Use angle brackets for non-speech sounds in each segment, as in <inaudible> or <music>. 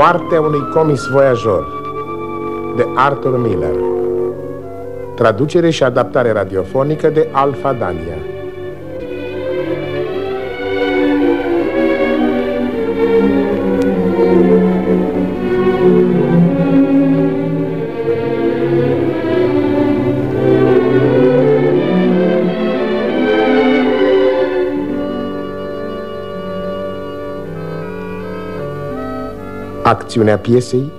Moartea unui comis voiajor de Arthur Miller. Traducere și adaptare radiofonică de Alfa Dania Acțiunea piesei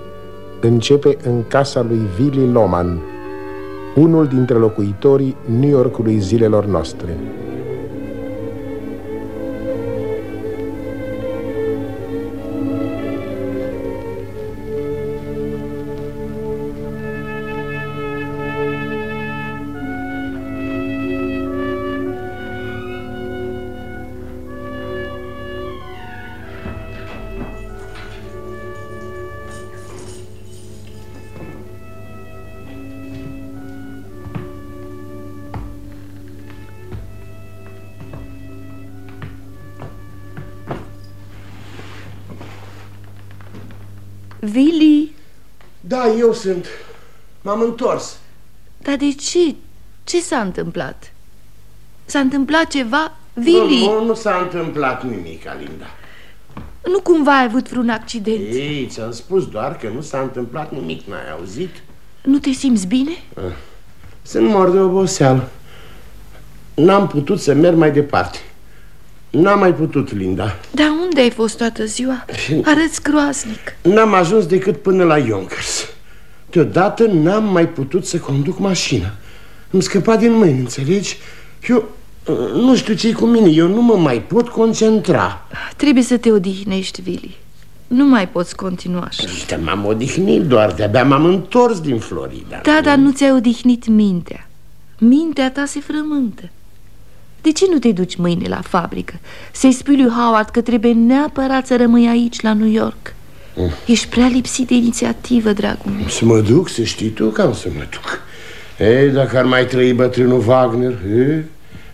începe în casa lui Willy Loman, unul dintre locuitorii New Yorkului zilelor noastre. Vili? Da, eu sunt. M-am întors. Dar de ce? Ce s-a întâmplat? S-a întâmplat ceva? Vili? Nu, nu, nu s-a întâmplat nimic, Alinda. Nu cumva ai avut vreun accident? Ei, ți-am spus doar că nu s-a întâmplat nimic, n-ai auzit? Nu te simți bine? Ah, sunt mort de oboseală. N-am putut să merg mai departe. N-am mai putut, Linda. Dar unde ai fost toată ziua? Arăți groaznic. N-am ajuns decât până la Yonkers. Deodată n-am mai putut să conduc mașina. Îmi scăpa din mâini, înțelegi? Eu nu știu ce cu mine, eu nu mă mai pot concentra. Trebuie să te odihnești, Vili. Nu mai poți continua așa. Uite, m-am odihnit doar, de-abia m-am întors din Florida. Da, dar nu ți-ai odihnit mintea. Mintea ta se frământă. De ce nu te duci mâine la fabrică? Să-i spui lui Howard că trebuie neapărat să rămâi aici, la New York mm. Ești prea lipsit de inițiativă, dragul meu Să mă duc, să știi tu că am să mă duc Ei, dacă ar mai trăi bătrânul Wagner e?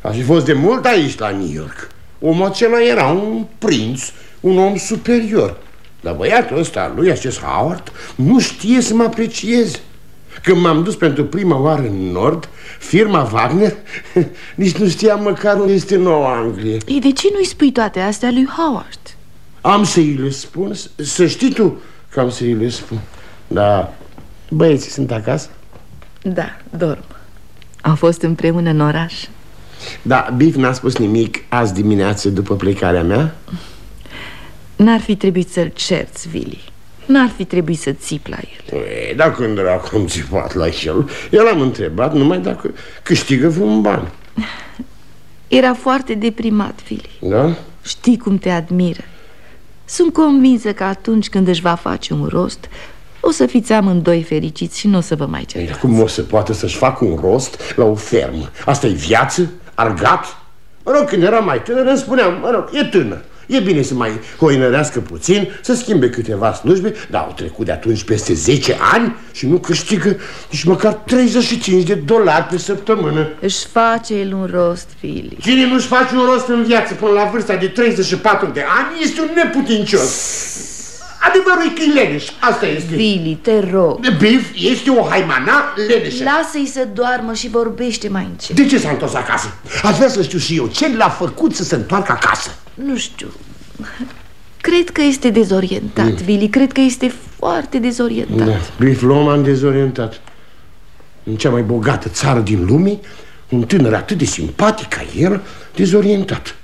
Aș fi fost de mult aici, la New York Omul acela era un prinț, un om superior Dar băiatul ăsta, lui acest Howard, nu știe să mă aprecieze când m-am dus pentru prima oară în Nord, firma Wagner, <laughs> nici nu știam măcar unde este Noua Anglie. Ei, de ce nu-i spui toate astea lui Howard? Am să-i le spun, să știi tu că am să-i le spun. Da, băieții sunt acasă? Da, dorm. Au fost împreună în oraș. Da, Biff n-a spus nimic azi dimineață după plecarea mea? N-ar fi trebuit să-l cerți, Willy. N-ar fi trebuit să țip la el e, Dar când era cum țipat la el El am întrebat numai dacă câștigă vreun ban Era foarte deprimat, Fili Da? Știi cum te admiră Sunt convinsă că atunci când își va face un rost O să fiți amândoi fericiți și nu o să vă mai certați Cum o să poate să-și facă un rost la o fermă? Asta e viață? Argat? Mă rog, când era mai tânăr îmi spuneam, mă rog, e tânăr E bine să mai hoinărească puțin, să schimbe câteva slujbe, dar au trecut de atunci peste 10 ani și nu câștigă nici măcar 35 de dolari pe săptămână. Își face el un rost, Fili. Cine nu-și face un rost în viață până la vârsta de 34 de ani este un neputincios. Adevărul e că e leneș, asta este Billy, te rog Biff este o haimana leneșă Lasă-i să doarmă și vorbește mai încet De ce s-a întors acasă? Aș vrea să știu și eu ce l-a făcut să se întoarcă acasă Nu știu. Cred că este dezorientat, mm. Billy Cred că este foarte dezorientat. Da. Biff Loman dezorientat. În cea mai bogată țară din lume Un tânăr atât de simpatic ca el Dezorientat.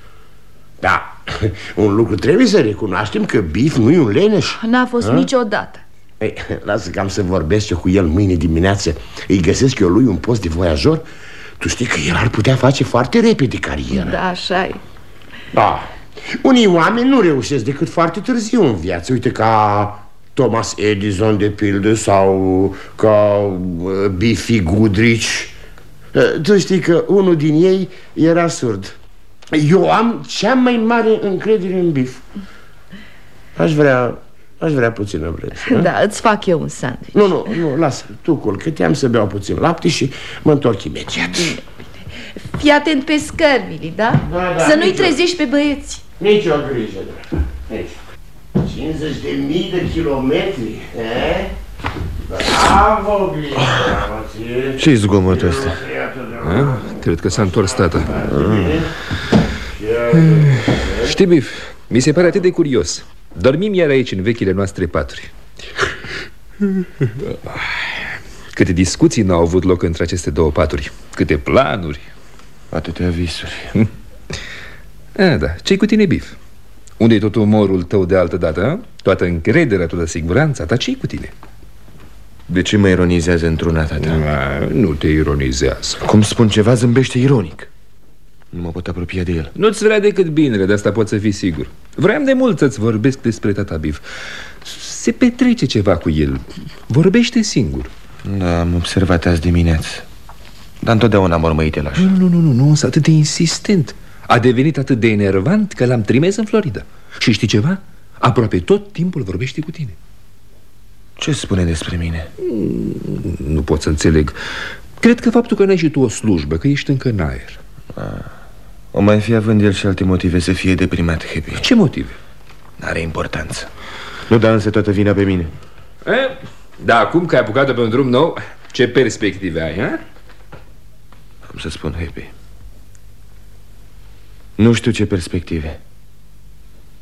Da, <laughs> un lucru trebuie să recunoaștem că Biff nu e un leneș. N-a fost A? niciodată. Ei, lasă că am să vorbesc eu cu el mâine dimineață. Îi găsesc eu lui un post de voiajor. Tu știi că el ar putea face foarte repede carieră Da, așa e. Da, unii oameni nu reușesc decât foarte târziu în viață. Uite ca Thomas Edison de pildă sau ca uh, Biffy Goodrich. Uh, Tu știi că unul din ei era surd. Eu am cea mai mare încredere în bif Aș vrea, aș vrea puțină vreme <laughs> Da, îți fac eu un sandwich. Nu, nu, nu, lasă, tu culcă Te am să beau puțin lapte și mă întorc imediat. Bine, Fii atent pe scărvili, da? da, da să nu-i trezești pe băieți Nici o grijă, Aici. 50 de mii de kilometri, eh? Bravo, bine, Ce-i zgomotul ăsta? A? Cred că s-a întors tata Știi, Bif, mi se pare atât de curios. Dormim iar aici în vechile noastre paturi. <laughs> Câte discuții n-au avut loc între aceste două paturi. Câte planuri. Atâtea visuri A, da, ce cu tine, Bif? Unde-i tot umorul tău de altă dată, a? Toată încrederea, toată siguranța ta, ce cu tine? De ce mă ironizează într-una ta? A, nu te ironizează. Cum spun ceva, zâmbește ironic. Nu mă pot apropia de el. Nu-ți vrea decât binele, de asta poți să fii sigur. Vreau de mult să-ți vorbesc despre tata Bif Se petrece ceva cu el. Vorbește singur. Da, am observat azi dimineață. Dar întotdeauna am urmărit el așa. Nu, nu, nu, nu, nu, însă atât de insistent A devenit atât de enervant că l-am trimis în Florida Și știi ceva? Aproape tot timpul vorbește cu tine Ce spune despre mine? Nu pot să înțeleg Cred că faptul că n-ai și tu o slujbă, că ești încă în aer O mai fi având el și alte motive să fie deprimat, Happy Ce motive? N-are importanță Nu da însă toată vina pe mine E? Da, acum că ai apucat-o pe un drum nou Ce perspective ai, ha? Am să spun, Happy Nu știu ce perspective.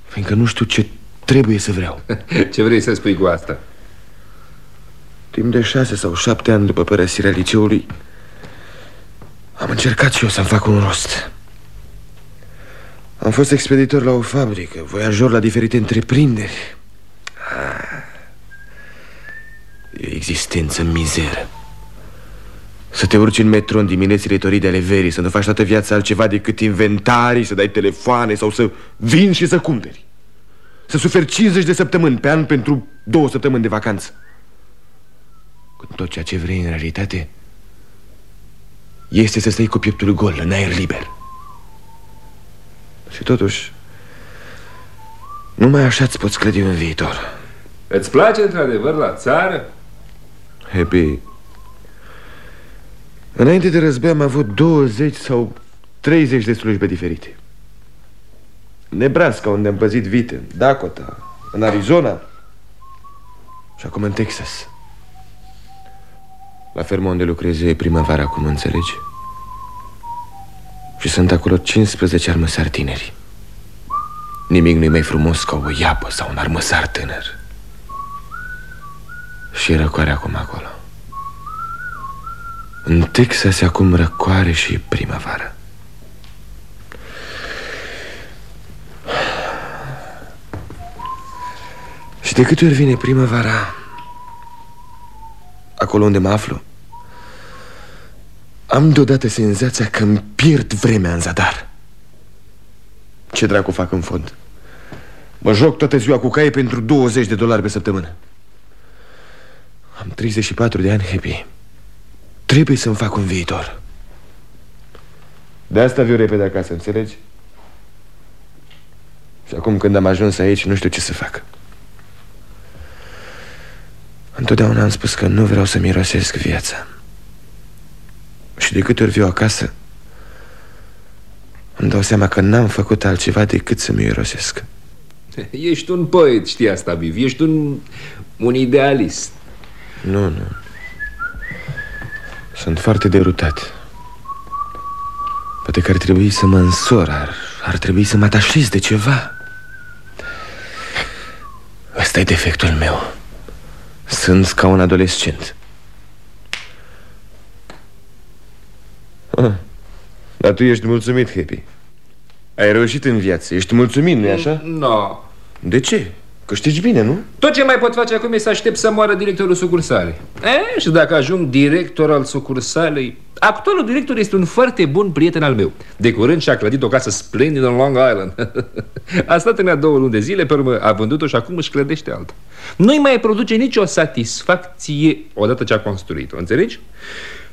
Fiindcă nu știu ce trebuie să vreau. <laughs> Ce vrei să spui cu asta? Timp de șase sau șapte ani după părăsirea liceului Am încercat și eu să-mi fac un rost. Am fost expeditor la o fabrică Voiajor la diferite întreprinderi. Ah, E o existență mizeră Să te urci în metro în diminețile toride ale verii Să nu faci toată viața altceva decât inventarii Să dai telefoane sau să vin și să cumperi. Să suferi 50 de săptămâni pe an pentru două săptămâni de vacanță. Când tot ceea ce vrei în realitate Este să stai cu pieptul gol, în aer liber. Și totuși Numai așa îți poți clădi un viitor. Îți place într-adevăr la țară? Happy Înainte de război am avut 20 sau 30 de slujbe diferite. Nebraska, unde am păzit vite Dakota, în Arizona Și acum în Texas. La fermă unde lucrez e primăvara, cum înțelegi? Și sunt acolo 15 armăsari tineri Nimic nu-i mai frumos ca o iapă sau un armăsar tânăr. Și e răcoare acum acolo În Texas e acum răcoare și e primăvară. Și de câte ori vine primăvara acolo unde mă aflu Am deodată senzația că îmi pierd vremea în zadar. Ce dracu fac în fond? Mă joc toată ziua cu caie pentru 20 de dolari pe săptămână. Am 34 de ani, Happy Trebuie să-mi fac un viitor. De asta viu repede acasă, înțelegi? Și acum când am ajuns aici, nu știu ce să fac. Întotdeauna am spus că nu vreau să mirosesc viața. Și de câte ori viu acasă Îmi dau seama că n-am făcut altceva decât să mirosesc Ești un poet, știi asta, Viv. Ești un, un idealist. Nu, nu Sunt foarte derutat Poate că ar trebui să mă însor Ar, ar trebui să mă atașez de ceva Ăsta e defectul meu sunt ca un adolescent ah, Dar tu ești mulțumit, Happy Ai reușit în viață, ești mulțumit, nu-i așa? Nu no. De ce? Câștigi bine, nu? Tot ce mai pot face acum e să aștept să moară directorul sucursalei e, Și dacă ajung director al sucursalei Actualul director este un foarte bun prieten al meu. De curând și-a clădit o casă splendidă în Long Island. <laughs> A stat în ea două luni de zile, pe urmă a vândut-o și acum își clădește alta. Nu-i mai produce nicio satisfacție odată ce a construit-o, înțelegi?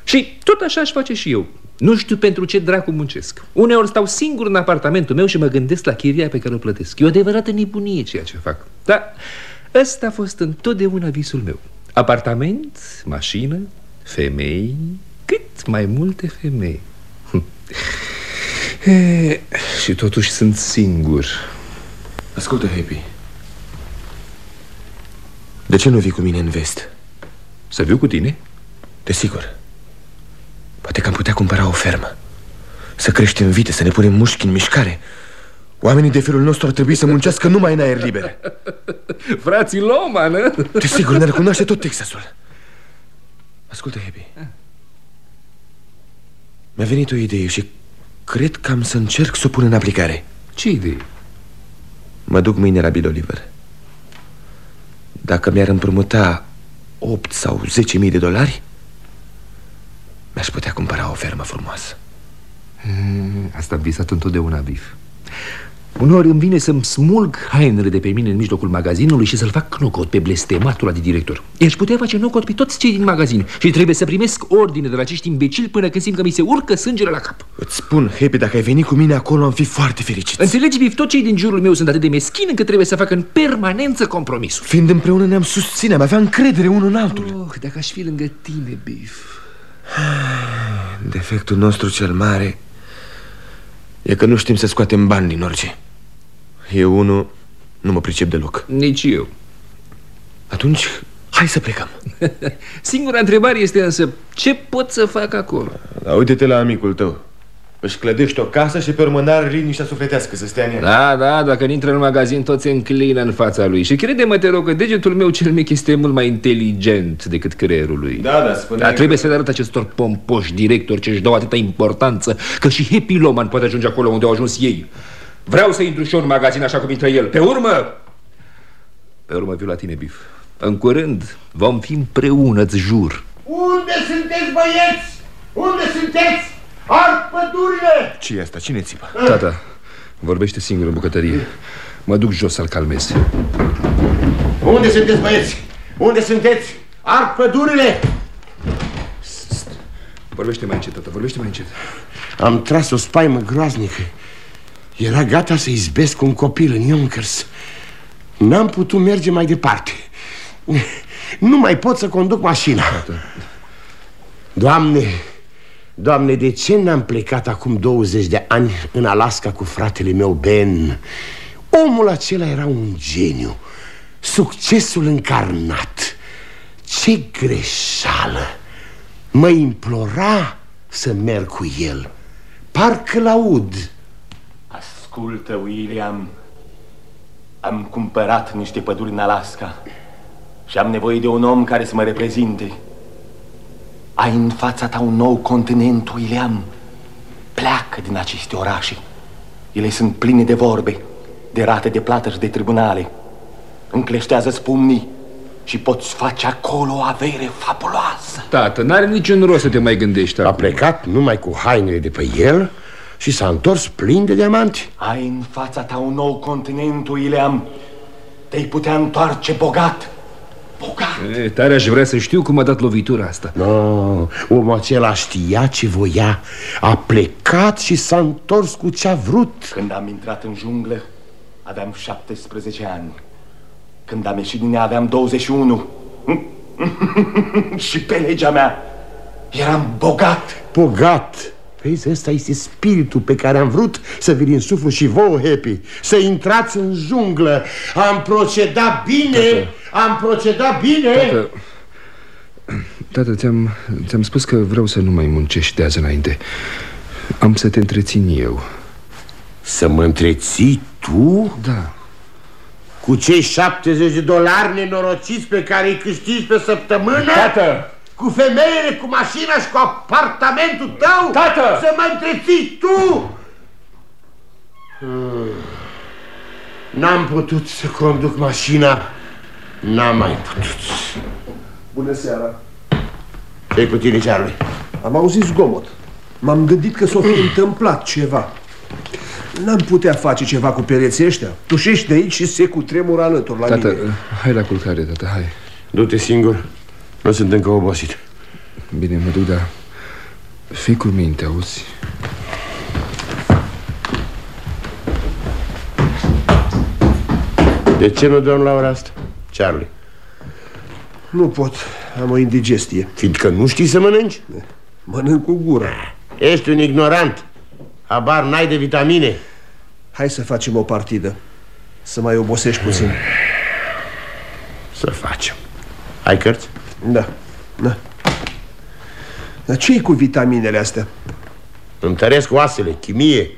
Și tot așa aș face și eu. Nu știu pentru ce dracu muncesc. Uneori stau singur în apartamentul meu și mă gândesc la chiria pe care o plătesc. E o adevărată nebunie ceea ce fac Dar ăsta a fost întotdeauna visul meu. Apartament, mașină, femei Cât mai multe femei. E, Și totuși sunt singur. Ascultă, Happy. De ce nu vii cu mine în vest? Să viu cu tine? Desigur. Poate că am putea cumpăra o fermă. Să creștem vite, să ne punem mușchi în mișcare Oamenii de felul nostru ar trebui să muncească numai în aer liber. <laughs> Frații Loman, Desigur, ne recunoaște tot Texasul. Ascultă, Happy Mi-a venit o idee și cred că am să încerc să o pun în aplicare. Ce idee? Mă duc mâine la Bill Oliver Dacă mi-ar împrumuta 8 sau 10 de dolari Mi-aș putea cumpăra o fermă frumoasă. Hmm, asta am visat întotdeauna, Bif Uneori îmi vine să-mi smulg hainele de pe mine în mijlocul magazinului și să-l fac knocot pe blestematul ăla de director. I-aș putea face knocot pe toți cei din magazin și trebuie să primesc ordine de la acești imbecili până când simt că mi se urcă sângele la cap. Îți spun, Happy, dacă ai venit cu mine acolo am fi foarte fericit. Înțelegi, Bif, tot cei din jurul meu sunt atât de meschini încât trebuie să facă în permanență compromisul. Fiind împreună ne-am susține, am avea încredere unul în altul. Oh, dacă aș fi lângă tine, Bif Defectul nostru cel mare E că nu știm să scoatem bani din orice Eu, unul, nu mă pricep deloc. Nici eu. Atunci, hai să plecăm. <laughs> Singura întrebare este însă Ce pot să fac acolo? da, Uite-te la amicul tău. Își clădește o casă și pe urmă n-are liniștea sufletească să stea în ea. Da, da, dacă intră în magazin Toți se înclină în fața lui. Și crede-mă, te rog, că degetul meu cel mic Este mult mai inteligent decât creierul lui. Da, da, spune Dar trebuie să le arăt acestor pompoși directori ce își dau atâta importanță Că și Happy Loman poate ajunge acolo unde au ajuns ei Vreau să intru și eu în magazin așa cum intră el Pe urmă Pe urmă viu la tine, Bif În curând vom fi împreună, îți jur Unde sunteți, băieți? Unde sunteți? Ard pădurile! ce e asta? Cine țipă? Tata, vorbește singur în bucătărie Mă duc jos să-l calmez Unde sunteți, băieți? Unde sunteți? Ard pădurile! Vorbește mai încet, tata, vorbește mai încet Am tras o spaimă groaznică. Era gata să izbesc un copil în Yonkers. N-am putut merge mai departe. Nu mai pot să conduc mașina. Doamne, Doamne, de ce n-am plecat acum 20 de ani în Alaska cu fratele meu Ben? Omul acela era un geniu, succesul încarnat. Ce greșeală! Mă implora să merg cu el. Parcă-l aud. Ascultă, William. Am cumpărat niște păduri în Alaska și am nevoie de un om care să mă reprezinte. Ai în fața ta un nou continent, William. Pleacă din aceste orașe. Ele sunt pline de vorbe, de rate de plată și de tribunale. Încleștează spumnii și poți face acolo o avere fabuloasă. Tată, n-are niciun rost să te mai gândești A acum plecat numai cu hainele de pe el și s-a întors plin de diamanti. Ai în fața ta un nou continent, William. Te-ai putea întoarce bogat. Bogat. e, Tare aș vrea să știu cum a dat lovitura asta No, omul acela știa ce voia. A plecat și s-a întors cu ce a vrut. Când am intrat în junglă, aveam 17 ani. Când am ieșit din ea, aveam 21. <laughs> Și pe legea mea, eram bogat. Bogat. Vezi, ăsta este spiritul pe care am vrut să vi-l insuflu și vouă, Happy. Să intrați în junglă. Am procedat bine, am procedat bine. Tată, tată ți-am ți spus că vreau să nu mai muncești de azi înainte Am să te întrețin eu Să mă întreții tu Da, cu cei 70 de dolari nenorociți pe care îi câștigi pe săptămână? Tată! Cu femeile, cu mașina și cu apartamentul tău? Tată! Să mă întreții tu? Hmm. N-am putut să conduc mașina N-am mai putut Bună seara. Ce-i cu tine, Charlie? Am auzit zgomot. M-am gândit că s-o fi întâmplat ceva. N-am putea face ceva cu pereții ăștia. Tușești de aici și se cutremură alături la tată, mine. hai la culcare, tată, hai Du-te singur, nu sunt încă obosit Bine, mă duc, dar fii cu minte, auzi? De ce nu dăm la ora asta? Charlie, Nu pot. Am o indigestie. fiindcă nu știi să mănânci? Mănânc cu gura. Ești un ignorant Habar n-ai de vitamine Hai să facem o partidă. Să mai obosești puțin. Să facem. Ai cărți? Da, da. Dar ce cu vitaminele astea? Întăresc oasele, chimie.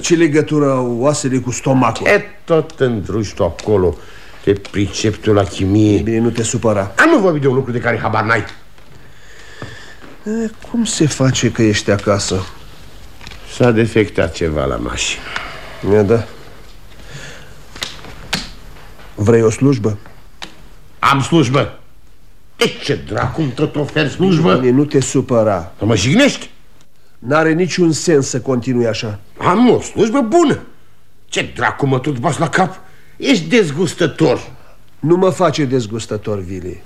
Ce legătură au oasele cu stomacul? E tot îndruși tu acolo. Te pricep tu la chimie. Bine, nu te supăra. Am nu vorbit de un lucru de care habar n-ai. E, cum se face că ești acasă? S-a defectat ceva la mașină. E, da. Vrei o slujbă? Am slujbă. De ce dracu îmi tot oferi slujbă? Bine, nu te supăra. Să mă jignești? N-are niciun sens să continui așa. Am o slujbă bună. Ce dracu mă tot bas la cap? Ești dezgustător. Nu mă face dezgustător, Vili.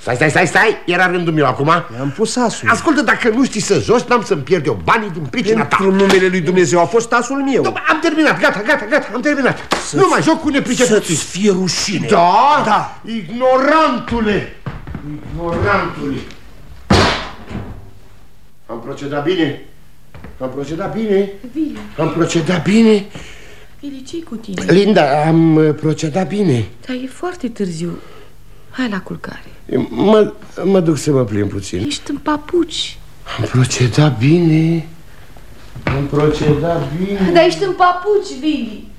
Stai, stai, stai, stai, era rândul meu acum Am pus asul Ascultă, dacă nu știi să joci, n-am să-mi pierd eu banii din pricina ta Pentru numele lui Dumnezeu a fost asul meu Da, Am terminat, gata, gata, gata, am terminat Nu mai joc cu nepricepuții Să-ți fie rușine Da? Da. Ignorantule Ignorantule Am procedat bine? Am procedat bine? Vili, Am procedat bine? Vili, ce cu tine? Linda, am uh, procedat bine. Dar e foarte târziu. Hai la culcare. Mă, mă duc să mă plimb puțin. Ești în papuci. Am procedat bine? Am procedat bine. Dar ești în papuci, Vili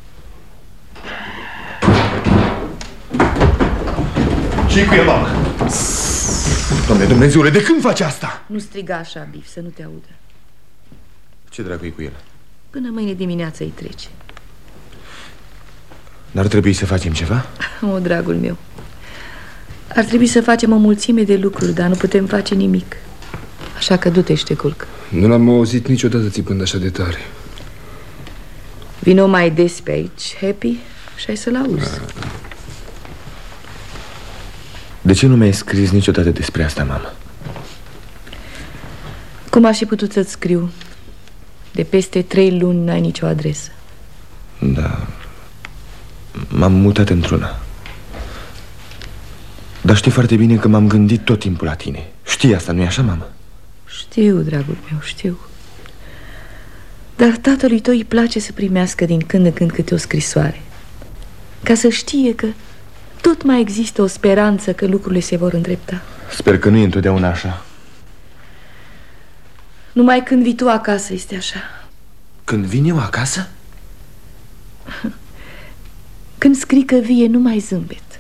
ce cu el, mamă? Doamne Dumnezeule, de când faci asta? Nu striga așa, Bif, să nu te audă Ce dracu cu el? Până mâine dimineață îi trece N-ar trebui să facem ceva? <laughs> O, dragul meu Ar trebui să facem o mulțime de lucruri Dar nu putem face nimic Așa că du-te și te culc Nu l-am auzit niciodată țipând așa de tare Vino mai des pe aici, Happy Și ai să-l auzi De ce nu mi-ai scris niciodată despre asta, mamă? Cum aș fi putut să-ți scriu? De peste trei luni n-ai nicio adresă Da M-am mutat într-una Dar știi foarte bine că m-am gândit tot timpul la tine Știi asta, nu-i așa, mamă? Știu, dragul meu, știu Dar tatălui tău îi place să primească din când în când câte o scrisoare Ca să știe că tot mai există o speranță că lucrurile se vor îndrepta. Sper că nu e întotdeauna așa. Numai când vii tu acasă este așa. Când vin eu acasă? <laughs> Când scrii că vie numai zâmbet.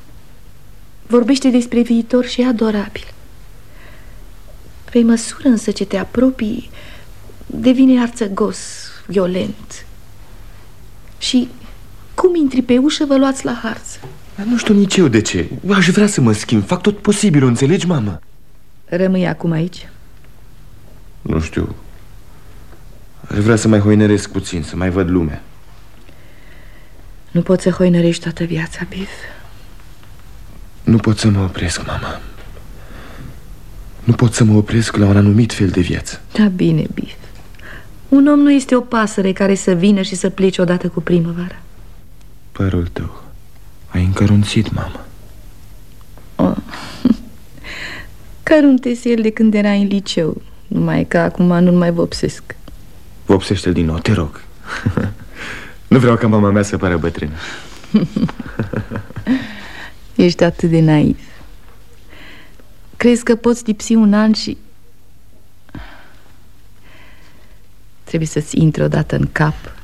Vorbește despre viitor și e adorabil. Pe măsură însă ce te apropii Devine arțăgos, violent. Și cum intri pe ușă, vă luați la harță Dar nu știu nici eu de ce. Aș vrea să mă schimb, fac tot posibilul, înțelegi, mamă? Rămâi acum aici? Nu știu. Aș vrea să mai hoineresc puțin, să mai văd lumea. Nu poți să hoinărești toată viața, Biff Nu pot să mă opresc, mama Nu pot să mă opresc la un anumit fel de viață. Da bine, Biff Un om nu este o pasăre care să vină și să plece odată cu primăvara. Părul tău Ai încărunțit, mamă. Oh. Căruntese el de când era în liceu Numai că acum nu mai vopsesc. Vopsește-l din nou, te rog. <laughs> Nu vreau ca mama mea să pară bătrână. <laughs> Ești atât de naiv. Crezi că poți lipsi un an și... Trebuie să-ți intre odată în cap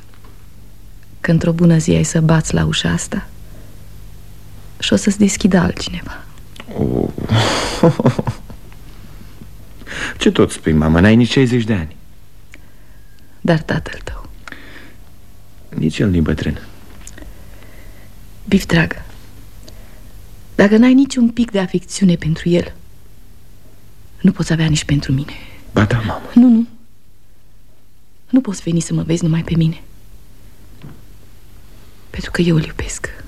Că într-o bună zi ai să bați la ușa asta Și o să-ți deschidă altcineva. Oh. <laughs> Ce tot spui, mama? N-ai nici 60 de ani. Dar tatăl tău. Nici el nu-i bătrân. Bif, dragă Dacă n-ai niciun pic de afecțiune pentru el Nu poți avea nici pentru mine. Ba da, mamă. Nu, nu. Nu poți veni să mă vezi numai pe mine. Pentru că eu îl iubesc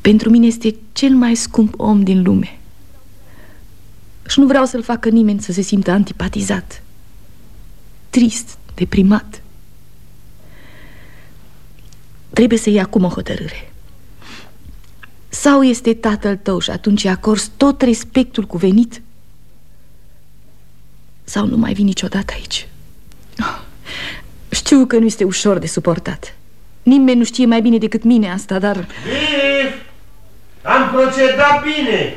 Pentru mine este cel mai scump om din lume. Și nu vreau să-l facă nimeni să se simtă antipatizat. Trist, deprimat. Trebuie să iei acum o hotărâre. Sau este tatăl tău și atunci acorzi tot respectul cuvenit? Sau nu mai vii niciodată aici? Oh, Știu că nu este ușor de suportat. Nimeni nu știe mai bine decât mine asta, dar... Bif! Am Am procedat bine!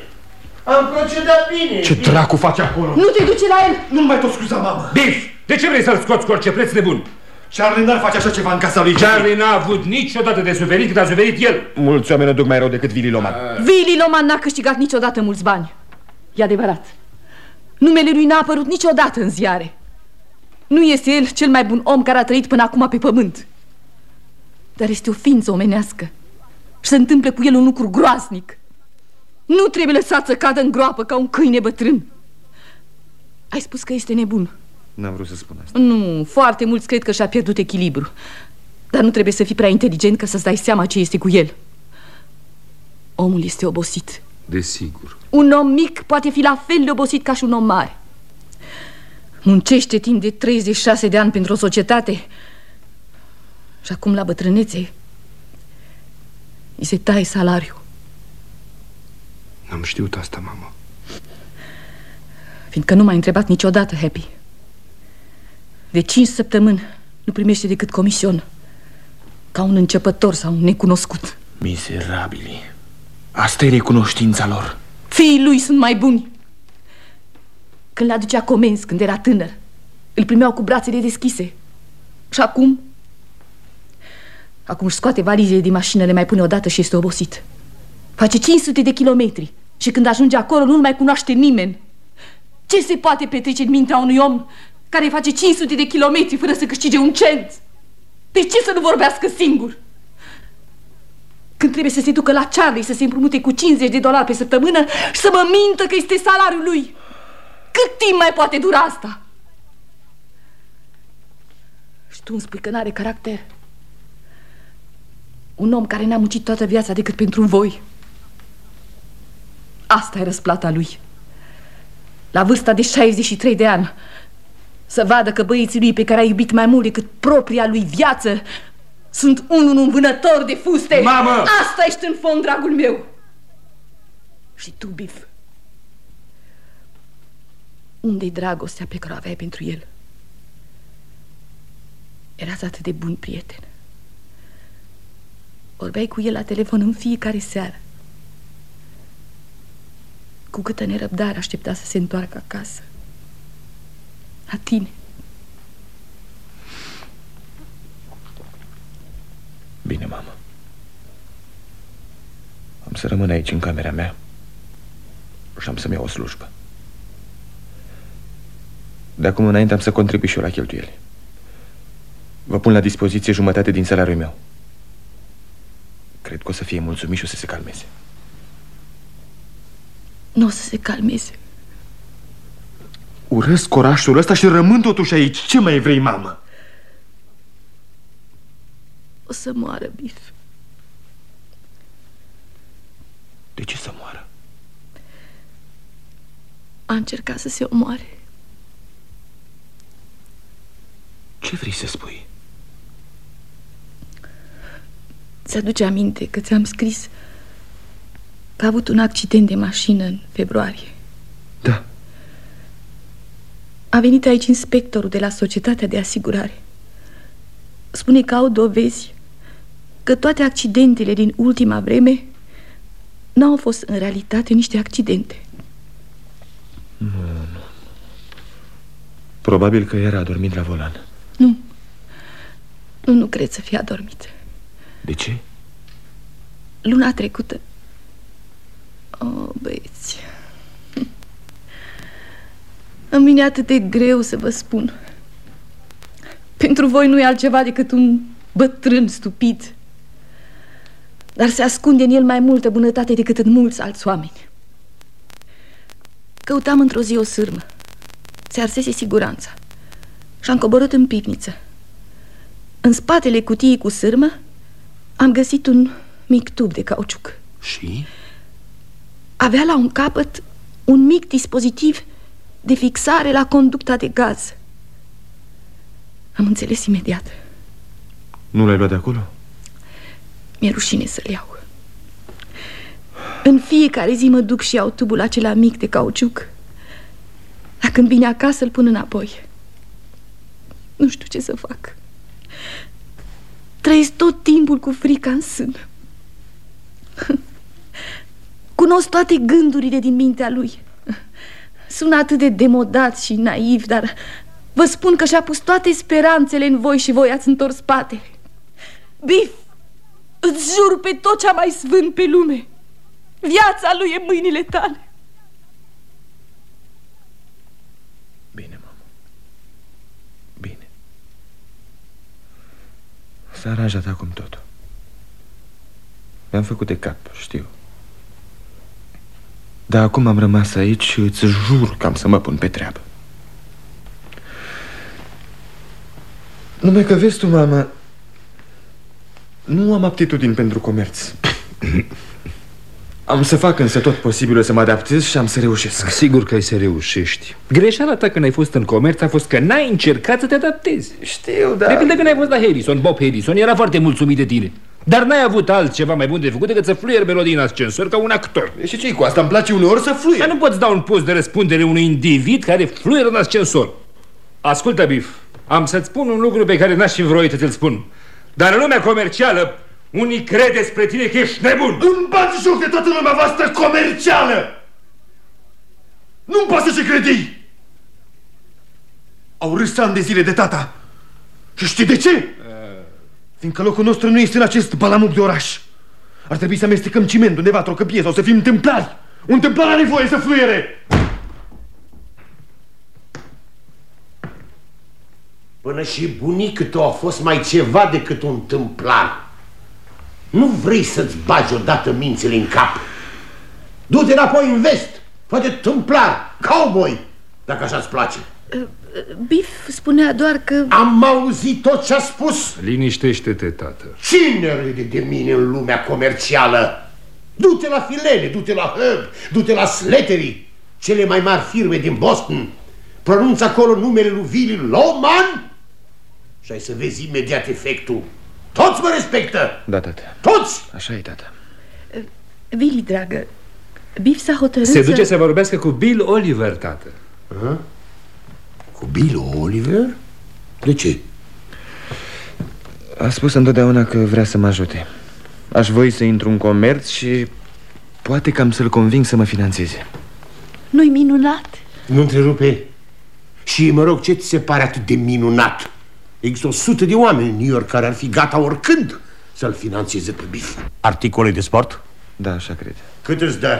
Am procedat bine! Ce dracu faci acolo? Nu te duce la el! Nu-l mai tot scuza, mamă! Biff, de ce vrei să-l scoți cu orice preț nebun? Charlie n-ar face așa ceva în casa lui Charlie n-a avut niciodată de suferit cât a suferit el. Mulți oameni o duc mai rău decât Vili Loman. Vili Loman n-a câștigat niciodată mulți bani. E adevărat. Numele lui n-a apărut niciodată în ziare. Nu este el cel mai bun om care a trăit până acum pe pământ. Dar este o ființă omenească. Și se întâmplă cu el un lucru groaznic. Nu trebuie lăsat să cadă în groapă ca un câine bătrân. Ai spus că este nebun. N-am vrut să spun asta. Nu, foarte mulți cred că și-a pierdut echilibru. Dar nu trebuie să fii prea inteligent ca să-ți dai seama ce este cu el. Omul este obosit. Desigur. Un om mic poate fi la fel de obosit ca și un om mare. Muncește timp de 36 de ani pentru o societate și acum la bătrânețe îi se taie salariul. N-am știut asta, mamă. Fiindcă nu m-ai întrebat niciodată, Happy. De cinci săptămâni nu primește decât comision. Ca un începător sau un necunoscut. Miserabili. Asta e recunoștința lor. Fiii lui sunt mai buni. Când le aducea comenzi când era tânăr, îl primeau cu brațele deschise. Și acum... Acum își scoate valizele din mașină, le mai pune odată și este obosit. Face 500 de kilometri și când ajunge acolo nu-l mai cunoaște nimeni. Ce se poate petrece în mintea unui om care face 500 de kilometri fără să câștige un cent? De ce să nu vorbească singur? Când trebuie să se ducă la Charlie să se împrumute cu 50 de dolari pe săptămână și să mă mintă că este salariul lui. Cât timp mai poate dura asta? Și tu îmi spui că n-are caracter. Un om care n-a muncit toată viața decât pentru voi. Asta e răsplata lui. La vârsta de 63 de ani, să vadă că băieții lui pe care a iubit mai mult decât propria lui viață sunt unul un vânător de fuste. Mamă! Asta ești în fond, dragul meu. Și tu, Bif, unde-i dragostea pe care o aveai pentru el? Erați atât de bun prieten. Vorbeai cu el la telefon în fiecare seară. Cu câtă nerăbdare aștepta să se întoarcă acasă. La tine. Bine, mamă. Am să rămân aici în camera mea și am să-mi iau o slujbă. De acum înainte am să contribui și eu la cheltuieli. Vă pun la dispoziție jumătate din salariul meu. Cred că o să fie mulțumit și o să se calmeze. Nu o să se calmeze. Urăsc orașul ăsta și rămân totuși aici. Ce mai vrei, mamă? O să moară, Bif. De ce să moară? A încercat să se omoare. Ce vrei să spui? Ți-aduce aminte că ți-am scris că a avut un accident de mașină în februarie. Da. A venit aici inspectorul de la Societatea de Asigurare. Spune că au dovezi că toate accidentele din ultima vreme n-au fost în realitate niște accidente. Nu, nu. Probabil că era adormit la volan. Nu. Nu, nu cred să fie adormit. De ce? Luna trecută. Oh, băieți. <laughs> Îmi vine atât de greu să vă spun. Pentru voi nu e altceva decât un bătrân stupid. Dar se ascunde în el mai multă bunătate decât în mulți alți oameni. Căutam într-o zi o sârmă. Se arsese siguranța. Și am coborât în pivniță În spatele cutiei cu sârmă Am găsit un mic tub de cauciuc Și? Avea la un capăt un mic dispozitiv de fixare la conducta de gaz. Am înțeles imediat. Nu l-ai luat de acolo? Mi-e rușine să-l iau. În fiecare zi mă duc și iau tubul acela mic de cauciuc. Dar când vine acasă îl pun înapoi. Nu știu ce să fac. Trăiesc tot timpul cu frica în sân. <laughs> Cunosc toate gândurile din mintea lui. Sună atât de demodat și naiv, dar vă spun că și-a pus toate speranțele în voi și voi ați întors spate Bif, îți jur pe tot ce mai sfânt pe lume. Viața lui e mâinile tale Bine, mamă Bine S-a aranjat acum totul. Mi-am făcut de cap, știu. Dar acum am rămas aici și îți jur că am să mă pun pe treabă. Numai că vezi tu, mama Nu am aptitudini pentru comerț Am să fac însă tot posibilul să mă adaptez și am să reușesc. Sigur că ai să reușești. Greșeala ta când ai fost în comerț a fost că n-ai încercat să te adaptezi. Știu, De pildă când ai fost la Harrison, Bob Harrison era foarte mulțumit de tine. Dar n-ai avut altceva mai bun de făcut decât să fluieri melodii în ascensor ca un actor. Și ce cu asta? Îmi place uneori să fluier. Dar nu poți da un post de răspundere unui individ care fluieră în ascensor. Ascultă, Bif, am să-ți spun un lucru pe care n-aș fi vroit să ți-l spun. Dar în lumea comercială unii crede despre tine că ești nebun. Îmi bat joc de toată lumea voastră comercială. Nu-mi pasă ce credi. Au râs ani de zile de tata. Și știi de ce? Fiindcă locul nostru nu este în acest balamuc de oraș. Ar trebui să amestecăm ciment undeva într-o căpie sau să fim templari. Un templar are voie să fluiere. Până și bunicul tău a fost mai ceva decât un templar Nu vrei să-ți bagi odată mințile în cap. Du-te înapoi în vest Fă de templar, cowboy Dacă așa-ți place. Bif spunea doar că... Am auzit tot ce a spus. Liniștește-te, tată. Cine râde de mine în lumea comercială? Du-te la Filele, du-te la Hub, du-te la Slattery Cele mai mari firme din Boston. Pronunță acolo numele lui Willy Loman Și ai să vezi imediat efectul Toți mă respectă Da, tată Toți Așa e, tată Vili, dragă, Bif s-a hotărât Se duce să... să vorbească cu Bill Oliver, tată A? Cu Bill Oliver? De ce? A spus întotdeauna că vrea să mă ajute Aș voi să intru în comerț și poate că am să-l conving să mă finanțeze Nu-i minunat? Nu întrerupe Și mă rog, ce ți se pare atât de minunat? Există o sută de oameni în New York care ar fi gata oricând să-l finanțeze pe bif Articole de sport? Da, așa cred Cât îți dă?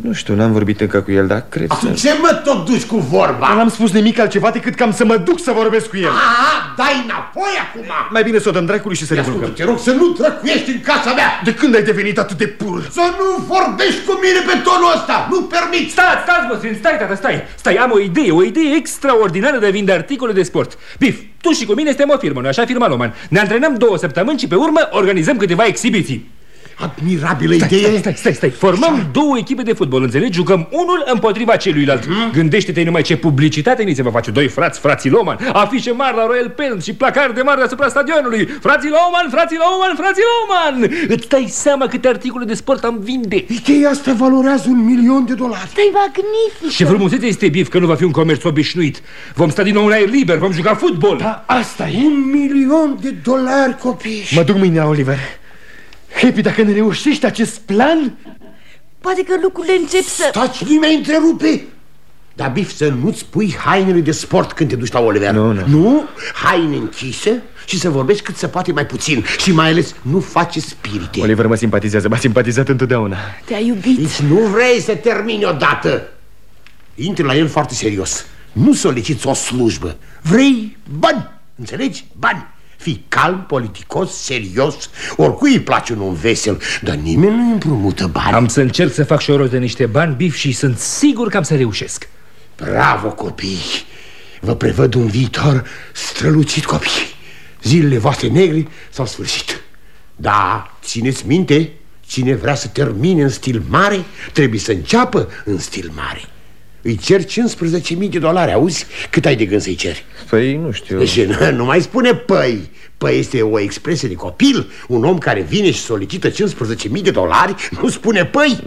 Nu știu, n-am vorbit încă cu el, dar cred Atunci să... ce mă tot duci cu vorba? N-am spus nimic altceva decât că am să mă duc să vorbesc cu el. Aha, dai înapoi acum. Mai bine să o dăm dracului și să ne Ascultă, culcăm te rog să nu trăcuiești în casa mea. De când ai devenit atât de pur? Să nu vorbești cu mine pe tonul ăsta. Nu permit. Stați, stați, Bosrin, stai, tata, stai. Stai, am o idee, o idee extraordinară de a vinde articole de sport. Bif, tu și cu mine suntem o firmă, nu așa, firma Loman? Ne antrenăm două săptămâni și pe urmă organizăm câteva exhibiții Admirabilă Stai, idee. stai, stai, stai, stai. Formăm două echipe de fotbal, înțelegi? Jucăm unul împotriva celuilalt. Gândește-te numai ce publicitate ni se va face. Doi frați, frații Loman. Afișe mari la Royal Pen și placare de mari deasupra stadionului. Frații Loman, frații Loman, frații Loman! Îți dai seama câte articole de sport am vinde. Ideea asta valorează un milion de dolari. Stai magnific! Ce frumusețe este bif că nu va fi un comerț obișnuit. Vom sta din nou în aer liber, vom juca fotbal. Da, asta e Un milion de dolari, copii. Mă duc mâine la Oliver Happy, dacă ne reușești acest plan? Poate că lucrurile încep să... Taci, nimeni întrerupe? Dar, Bif, să nu-ți pui hainele de sport când te duci la Oliver Nu, nu. Nu? Haine închise și să vorbești cât se poate mai puțin Și mai ales nu face spirite. Oliver mă simpatizează, m-a simpatizat întotdeauna. Te-a iubit? Deci nu vrei să termini odată. Intri la el foarte serios. Nu soliciți o slujbă. Vrei bani, înțelegi? Bani Fii calm, politicos, serios. Oricui îi place un om vesel Dar nimeni nu împrumută bani. Am să încerc să fac și o rost de niște bani bif și sunt sigur că am să reușesc. Bravo, copii! Vă prevăd un viitor strălucit, copii. Zilele voastre negre s-au sfârșit. Da, țineți minte Cine vrea să termine în stil mare Trebuie să înceapă în stil mare Îi cer 15.000 de dolari, auzi? Cât ai de gând să-i ceri? Păi, nu știu. Deci nu, <laughs> nu mai spune păi. Păi este o expresie de copil. Un om care vine și solicită 15.000 de dolari Nu spune păi.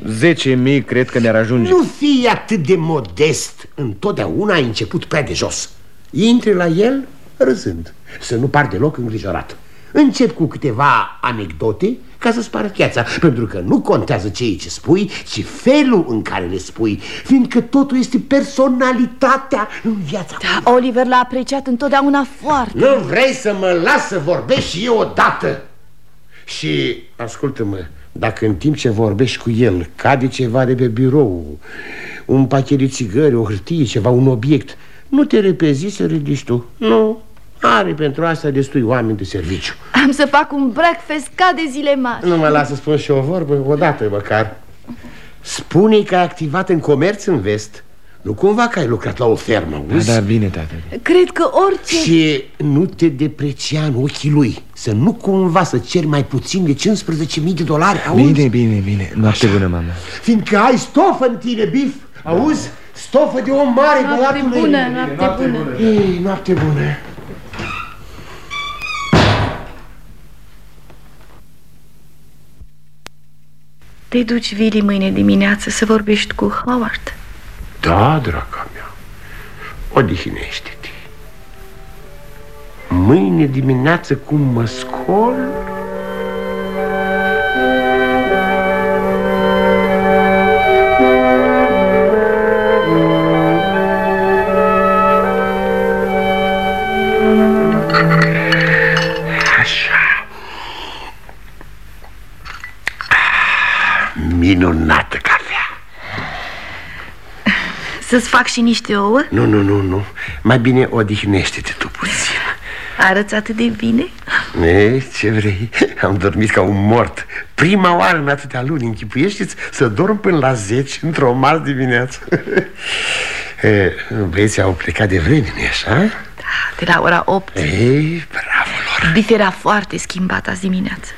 10.000 cred că ne-ar ajunge. Nu fii atât de modest. Întotdeauna ai început prea de jos. Intri la el râzând. Să nu par deloc îngrijorat. Încep cu câteva anecdote ca să spară cheața Pentru că nu contează ce ce spui, ci felul în care le spui Fiindcă totul este personalitatea în viața Da, Oliver l-a apreciat întotdeauna foarte Nu vrei să mă las să vorbești și eu odată? Și ascultă-mă Dacă în timp ce vorbești cu el Cade ceva de pe birou Un pachet de țigări, o hârtie, ceva, un obiect Nu te repezi să ridici tu. Nu, are pentru asta destui oameni de serviciu. Am să fac un breakfast ca de zile mari. Nu mă lasă să spun și o vorbă odată măcar. Spune că ai activat în comerț în vest. Nu cumva că ai lucrat la o fermă, Da, auzi? da, bine, tată. Cred că orice... Și nu te deprecia în ochii lui Să nu cumva să ceri mai puțin de 15.000 de dolari, auzi? Bine, bine, bine. Noapte bună, mama Fiindcă ai stofă în tine, bif, auzi? Stofă de om mare, Noapte băiatule bună, noapte bună. Ei, noapte bună Te duci, Vili, mâine dimineață să vorbești cu Howard. Da, draga mea. Odihnește-te. Mâine dimineață cum mă scol Să-ți fac și niște ouă? Nu, nu, nu, nu Mai bine odihnește-te tu puțin Arăți atât de bine? Ei, ce vrei? Am dormit ca un mort Prima oară în atâtea luni Închipuiește-ți să dorm până la 10 Într-o marți dimineață E, Băieții au plecat de vreme, nu așa? Da, de la ora 8 Ei, bravo lor Biff era foarte schimbat azi dimineață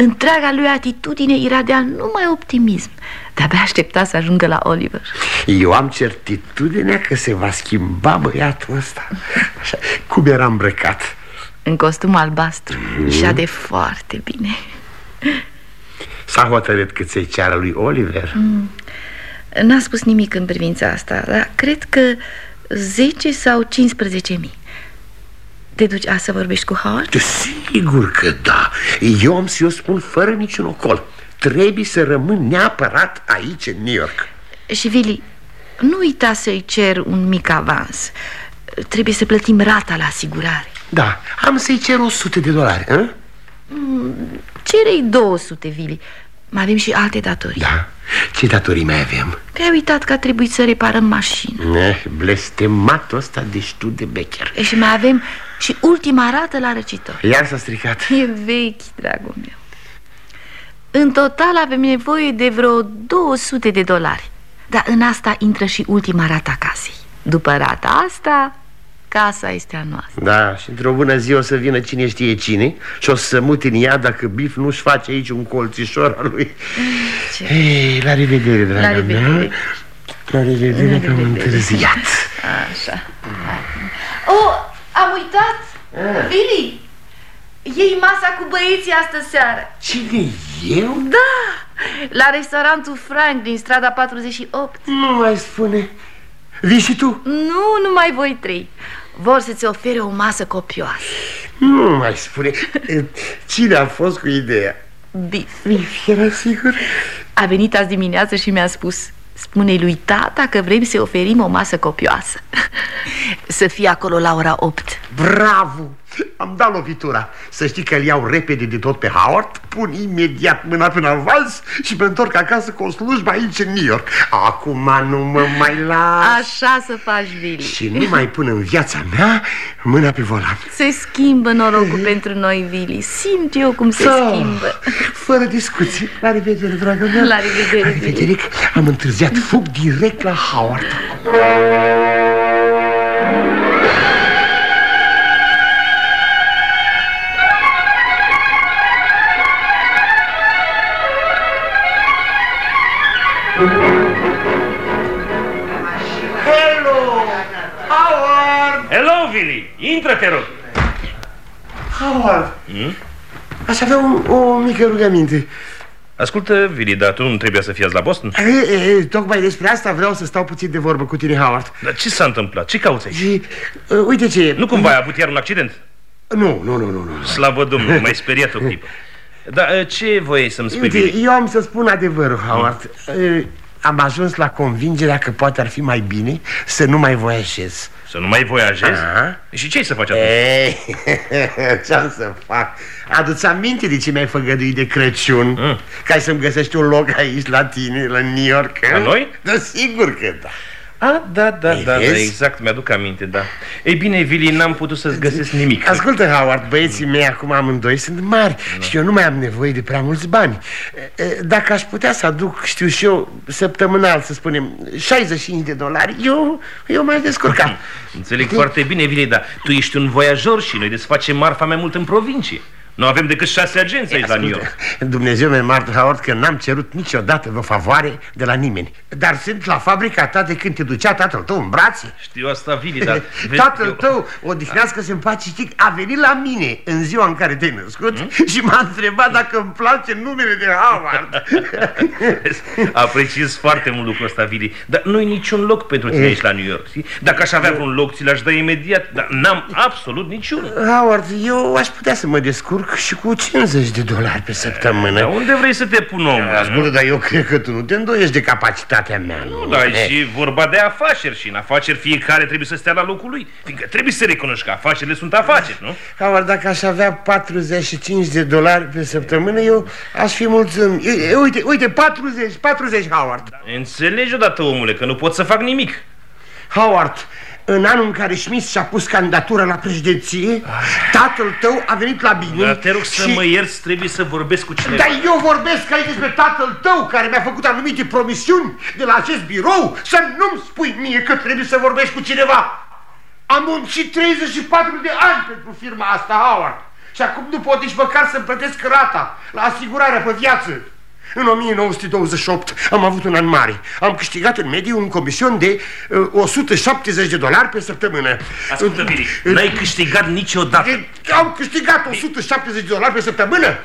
Întreaga lui atitudine iradea numai optimism. De-abia aștepta să ajungă la Oliver. Eu am certitudinea că se va schimba băiatul ăsta. Așa, Cum era îmbrăcat. În costum albastru. Mhm. Și de foarte bine. S-a hotărât cât să-i ceară lui Oliver. N-a spus nimic în privința asta Dar cred că 10 sau 15 mii Te duci azi să vorbești cu Howard? Sigur că da. Eu am să-i o spun fără niciun ocol. Trebuie să rămân neapărat aici, în New York. Și Vili, nu uita să-i cer un mic avans. Trebuie să plătim rata la asigurare. Da, am să-i cer 100 de dolari, a? Cerei 200, Vili. Mai avem și alte datorii. Da, ce datorii mai avem? Te-ai uitat că a trebuit să reparăm mașina Eh, blestematul ăsta de știu de becher. E, Și mai avem și ultima rată la răcitor Iar s-a stricat. E vechi, dragul meu. În total avem nevoie de vreo 200 de dolari. Dar în asta intră și ultima rată a casei. După rata asta, casa este a noastră. Da, și într-o bună zi o să vină cine știe cine Și o să mute în ea dacă Bif nu-și face aici un colțișor al lui. Ce? Ei, la revedere, draga La revedere. mea. La revedere, La că am revedere. întârziat. Așa. Oh, am uitat. Vili Iei masa cu băieții astă seară. Cine, eu? Da, la restaurantul Frank din strada 48 Nu mai spune. Vii și tu? Nu, numai voi trei Vor să-ți ofere o masă copioasă. Nu mai spune. Cine a fost cu ideea? Bif Bif, era sigur? A venit azi dimineață și mi-a spus spune lui tata că vrem să oferim o masă copioasă <laughs> Să fie acolo la ora 8 Bravo! Am dat lovitura. Să știi că îl iau repede de tot pe Howard Pun imediat mâna până în vals Și mă întorc acasă cu o slujbă aici în New York. Acum nu mă mai las. Așa să faci, Vili Și nu mai pun în viața mea mâna pe volan. Se schimbă norocul pentru noi, Vili Simt eu cum se Da. schimbă. Fără discuții. La revedere, dragă mea. La revedere, La revedere, că am întârziat. Fug direct la Howard. Hello! Intră, te rog! Howard! Aș avea un, o mică rugăminte Ascultă, Vili, dar tu nu trebuia să fii azi la Boston? e, e, Tocmai despre asta vreau să stau puțin de vorbă cu tine, Howard Dar ce s-a întâmplat? Ce cauți aici? Și, uh, uite ce e Nu cumva ai avut iar un accident? Nu, nu, nu, nu, nu Slavă Domnului, m-ai speriat o clipă <laughs> Dar uh, ce voiai să-mi spui, Uite, Vili? eu am să spun adevărul, Howard mm. Am ajuns la convingerea că poate ar fi mai bine să nu mai voiașez Să nu mai voiajezi? Aha. Și ce să faci atunci? Ei, <laughs> ce-am să fac? Adu-ți aminte de ce mi-ai făgăduit de Crăciun? Mm. Ca să-mi găsești un loc aici la tine, la New York La noi? Da, sigur că da A, da, da, Ei, da, da, vezi? exact, mi-aduc aminte, da. Ei bine, Vili, n-am putut să-ți găsesc nimic. Ascultă, Howard, băieții mei acum amândoi sunt mari Și eu nu mai am nevoie de prea mulți bani. E, e, Dacă aș putea să aduc, știu și eu, săptămânal, să spunem, 65 de dolari Eu, eu mai descurcam <laughs> Înțeleg foarte bine, Vili, dar tu ești un voiajor și noi desfacem marfa mai mult în provincie Nu avem decât șase agenți aici la New York. Dumnezeu mi Martin Howard că n-am cerut niciodată o favoare de la nimeni. Dar sunt la fabrica ta de când te ducea tatăl tău în brațe. Știu asta, Vili, dar... <laughs> vezi, Tatăl eu- tău, odihnească-se în pace știi, a venit la mine în ziua în care te-ai născut Hmm? Și m-a întrebat dacă îmi place numele de Howard. <laughs> Apreciez foarte mult lucrul ăsta, Vili. Dar nu-i niciun loc pentru tine Eh. aici la New York știi? Dacă aș avea vreun loc, ți l-aș da imediat Dar n-am absolut niciunul Howard, eu aș putea să mă descurc și cu 50 de dolari pe săptămână Dar unde vrei să te pun omul? Ascultă, dar eu cred că tu nu te îndoiești de capacitatea mea Nu, dar e și vorba de afaceri și în afaceri fiecare trebuie să stea la locul lui Fiindcă trebuie să recunoști că afacerile sunt afaceri, nu? Howard, dacă aș avea 45 de dolari pe săptămână, eu aș fi mulțumit. E, e, Uite, uite, 40, 40, Howard. Înțelegi odată, omule, că nu pot să fac nimic Howard, în anul în care Smith și-a pus candidatura la președinție, tatăl tău a venit la bine Dar te rog să și... mă ierți, trebuie să vorbesc cu cineva Dar eu vorbesc aici despre tatăl tău care mi-a făcut anumite promisiuni de la acest birou să nu-mi spui mie că trebuie să vorbești cu cineva. Am muncit 34 de ani pentru firma asta, Howard. Și acum nu pot nici măcar să-mi plătesc rata la asigurarea pe viață. În 1928 am avut un an mare. Am câștigat în medie un comision de uh, 170 de dolari pe săptămână. Ascultă, Vili, n-ai câștigat niciodată De- Am câștigat 170 de dolari pe săptămână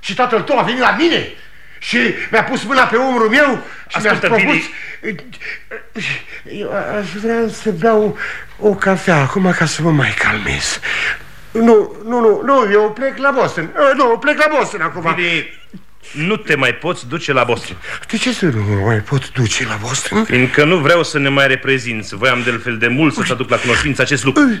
și tatăl tău a venit la mine și mi-a pus mâna pe umărul meu și mi-a Ascultă, propus... Eu aș vrea să beau o cafea acum ca să mă mai calmez. Nu, nu, nu, nu, eu plec la Boston. Uh, Nu, plec la Boston acum. Vili, nu te mai poți duce la Boston De ce să nu mă mai pot duce la Boston? Fiindcă nu vreau să ne mai reprezinți Voiam de fel de mult să-ți aduc la cunoștință acest lucru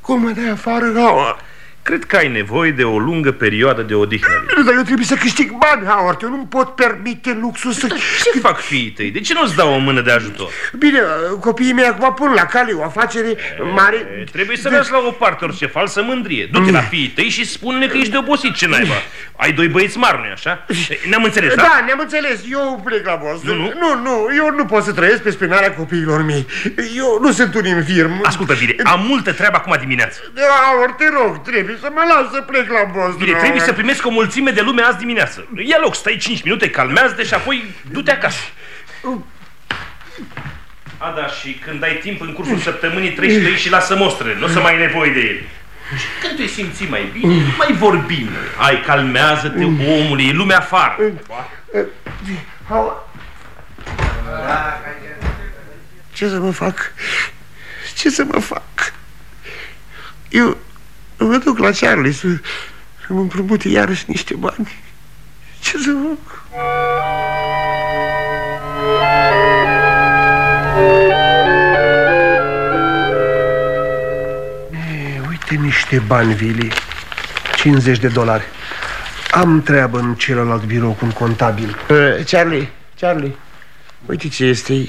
Cum mă dai afară? Howard? Cred că ai nevoie de o lungă perioadă de odihnă Vili. Bine, dar eu trebuie să câștig bani, Howard. Eu nu pot permite luxul să... Ce fac fiii tăi? De ce nu-ți dau o mână de ajutor? Bine, copiii mei acum pun la cale o afacere mare... E, Trebuie să lași la o parte orice falsă mândrie Du-te la fiii tăi și spune că ești de obosit, ce naiba Ai doi băieți mari, nu așa? E, Ne-am înțeles, da? Da, ne-am înțeles, eu plec la Boston Nu, nu. nu, nu, eu nu pot să trăiesc pe spinarea copiilor mei Eu nu sunt un infirm Ascultă, Vile, am multă treabă acum dimineață Aur, te rog, trebuie să mă las să plec la Boston Bine, trebuie să primesc o mulțime de lume azi dimineață. Ia loc, stai 5 minute, calmează-te și apoi du-te acasă. A, da, și când ai timp în cursul săptămânii treci pe aici și lasă mostrele Nu o să mai ai nevoie de ele și când te simți mai bine, mai vorbim. Hai, calmează-te, omule, e lumea afară. Ce să mă fac? Ce să mă fac? Eu mă duc la Charlie să, să mă împrumute iarăși niște bani Ce să fac? E, uite niște bani, Vili 50 de dolari Am treabă în celălalt birou cu un contabil Uh, Charlie, Charlie, uite ce este.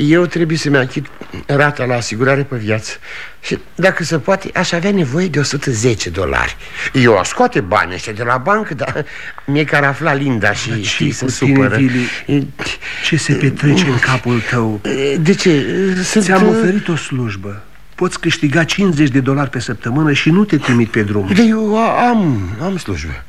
Eu trebuie să-mi achit rata la asigurare pe viață. Și dacă se poate, aș avea nevoie de 110 dolari. Eu aș scoate banii ăștia de la bancă, dar mie care afla Linda și ce știi, se cu tine, supără. Vili? E, Ce se petrece în capul tău? De ce? Sunt... Ți-am uh, oferit o slujbă Poți câștiga 50 de dolari pe săptămână și nu te trimit pe drum De eu am, am slujbă.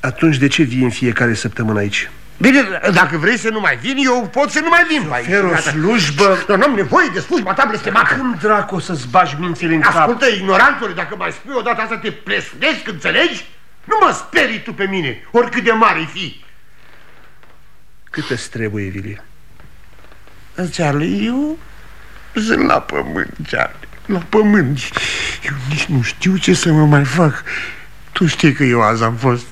Atunci de ce vii în fiecare săptămână aici? Bine, dacă vrei să nu mai vin, eu pot să nu mai vin pe aici. Ofer o Gata. slujbă Eu n-am nevoie de slujba ta blestemată. Cum dracu o să-ți bagi mințile în cap? Ascultă, ignorantule, dacă mai spui odată asta, te plesnesc, înțelegi? Nu mă sperii tu pe mine, oricât de mare fi. Cât îți trebuie, Vili? Charlie, eu sunt la pământ, Charlie, la pământ. Eu nici nu știu ce să mă mai fac. Tu știi că eu azi am fost...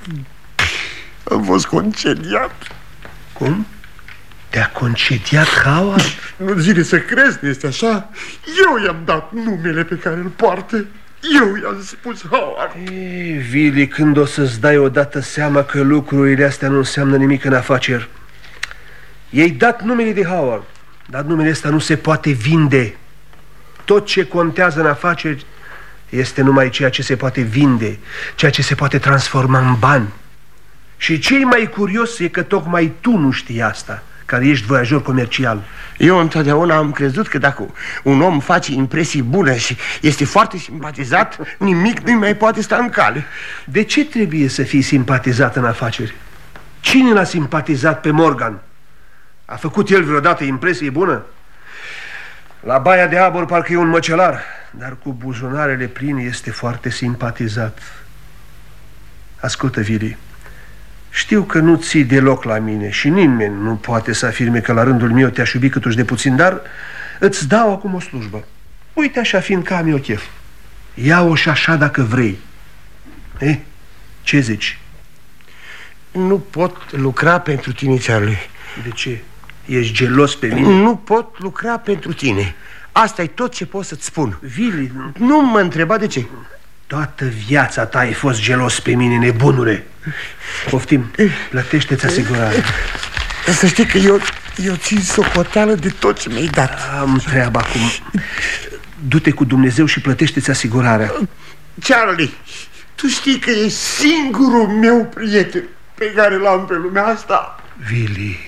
Am fost concediat. Cum? Te-a concediat Howard? Nu zile să crezi, nu este așa? Eu i-am dat numele pe care îl poartă. Eu i-am spus Howard. Ei, Vili, când o să-ți dai odată seama că lucrurile astea nu înseamnă nimic în afaceri? Ei dat numele de Howard, dar numele ăsta nu se poate vinde. Tot ce contează în afaceri este numai ceea ce se poate vinde, ceea ce se poate transforma în bani. Și cei mai curios e că tocmai tu nu știi asta, care ești voiajor comercial. Eu întotdeauna am crezut că dacă un om face impresii bune și este foarte simpatizat, <laughs> nimic nu mai poate sta în cale. De ce trebuie să fii simpatizat în afaceri? Cine l-a simpatizat pe Morgan? A făcut el vreodată impresie bună? La Baia de Abor parcă e un măcelar, dar cu buzunarele pline este foarte simpatizat. Ascultă, Vili, știu că nu ții deloc la mine și nimeni nu poate să afirme că la rândul meu te-aș iubi câtuși de puțin, dar îți dau acum o slujbă. Uite așa, fiindcă am eu chef. Ia-o și așa dacă vrei. Eh, ce zici? Nu pot lucra pentru tine, Charlie. De ce? Ești gelos pe mine? Nu pot lucra pentru tine. Asta e tot ce pot să-ți spun. Vili, Nu mă întreba de ce. Toată viața ta ai fost gelos pe mine, nebunule. Poftim, plătește-ți asigurarea. Să știi că eu, eu țin socoteală de tot ce mi-ai dat. Am treaba acum. Du-te cu Dumnezeu și plătește-ți asigurarea. Charlie, tu știi că e singurul meu prieten pe care l-am pe lumea asta. Vili,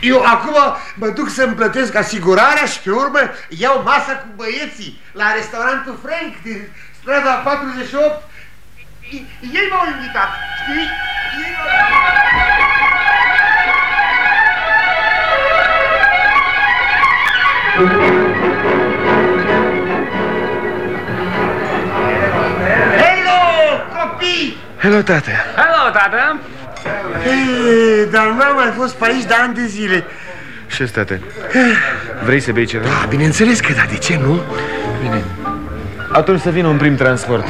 Eu acum mă duc să-mi plătesc asigurarea și pe urmă iau masa cu băieții la restaurantul Frank din strada 48. Ei ei m-au invitat, știi? Ei m-au... Hello, copii! Hello, tată Hello, tată! Ei, dar n-am mai fost pe aici de ani de zile. Ce tată? Vrei să bei ceva? Da, bineînțeles că da, de ce nu? Bine Atunci să vină un prim transport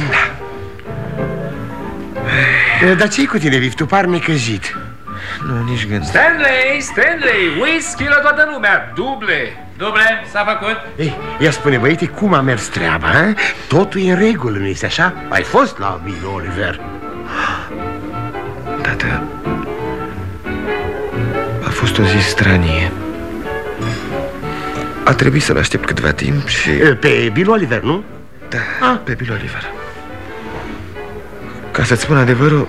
E, Dar ce-i cu tine, Viv? Tu par necăjit. Nu, nici gând Stanley, Stanley, whisky la toată lumea, duble! Duble, s-a făcut? Ei, ia spune, băiete, cum a mers treaba, a? Totul e în regulă, nu este așa? Ai fost la Bill Oliver. Tată A fost o zi stranie A trebuit să-l aștept câtva timp și... E, Pe Bill Oliver, nu? Da, pe Bill Oliver. Ca să-ți spun adevărul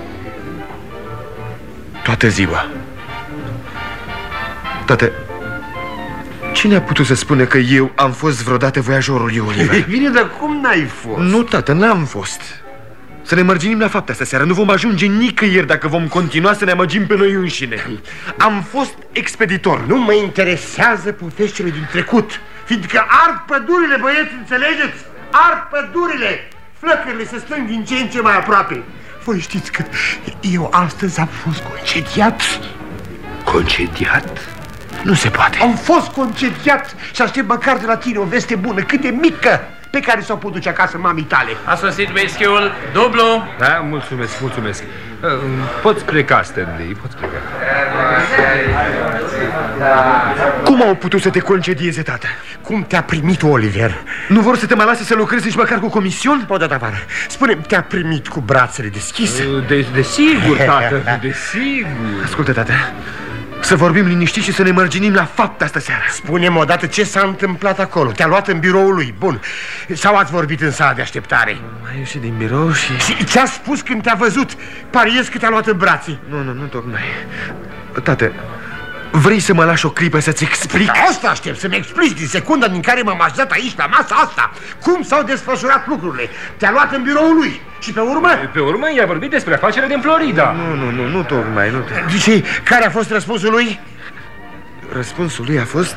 Toată ziua. Tată Cine a putut să spună că eu am fost vreodată voiajorul lui Oliver? Bine, dar cum n-ai fost? Nu, tată, n-am fost. Să ne mărginim la fapte astea seară Nu vom ajunge nicăieri dacă vom continua să ne amăgim pe noi înșine. Am fost expeditor. Nu mă interesează poveștile din trecut, fiindcă ard pădurile, băieți, înțelegeți? Ard pădurile! Flăcările se strâng din ce în ce mai aproape. Voi știți că eu astăzi am fost concediat? concediat? Nu se poate. Am fost concediat și aștept măcar de la tine o veste bună, cât de mică, pe care s-o pot duce acasă mamii tale. A sosit whisky-ul dublu. Da, mulțumesc, mulțumesc. Uh, Poți pleca, Stanley, poți pleca. Cum au putut să te concedieze, tată? Cum te-a primit Oliver? Nu vor să te mai lase să lucrezi nici măcar cu comision? O dată afară. Spune, te-a primit cu brațele deschise? Uh, De, desigur, <laughs> tată, desigur. Ascultă, tată Să vorbim liniștit și să ne mărginim la fapt asta seară Spune-mi odată ce s-a întâmplat acolo. Te-a luat în biroul lui, bun. Sau ați vorbit în sala de așteptare? Mai ieșit din birou și... Și ce-a spus când te-a văzut? Pariez că te-a luat în brațe. Nu, nu, nu tocmai Tată, vrei să mă lași o clipă să-ți explic? Da, asta aștept să-mi explici din secunda din care m-am așezat aici la masa asta. Cum s-au desfășurat lucrurile? Te-a luat în biroul lui și pe urmă? Pe urmă i-a vorbit despre afacerea din Florida. Nu, nu, nu, nu tocmai, nu tocmai. Și care a fost răspunsul lui? Răspunsul lui a fost...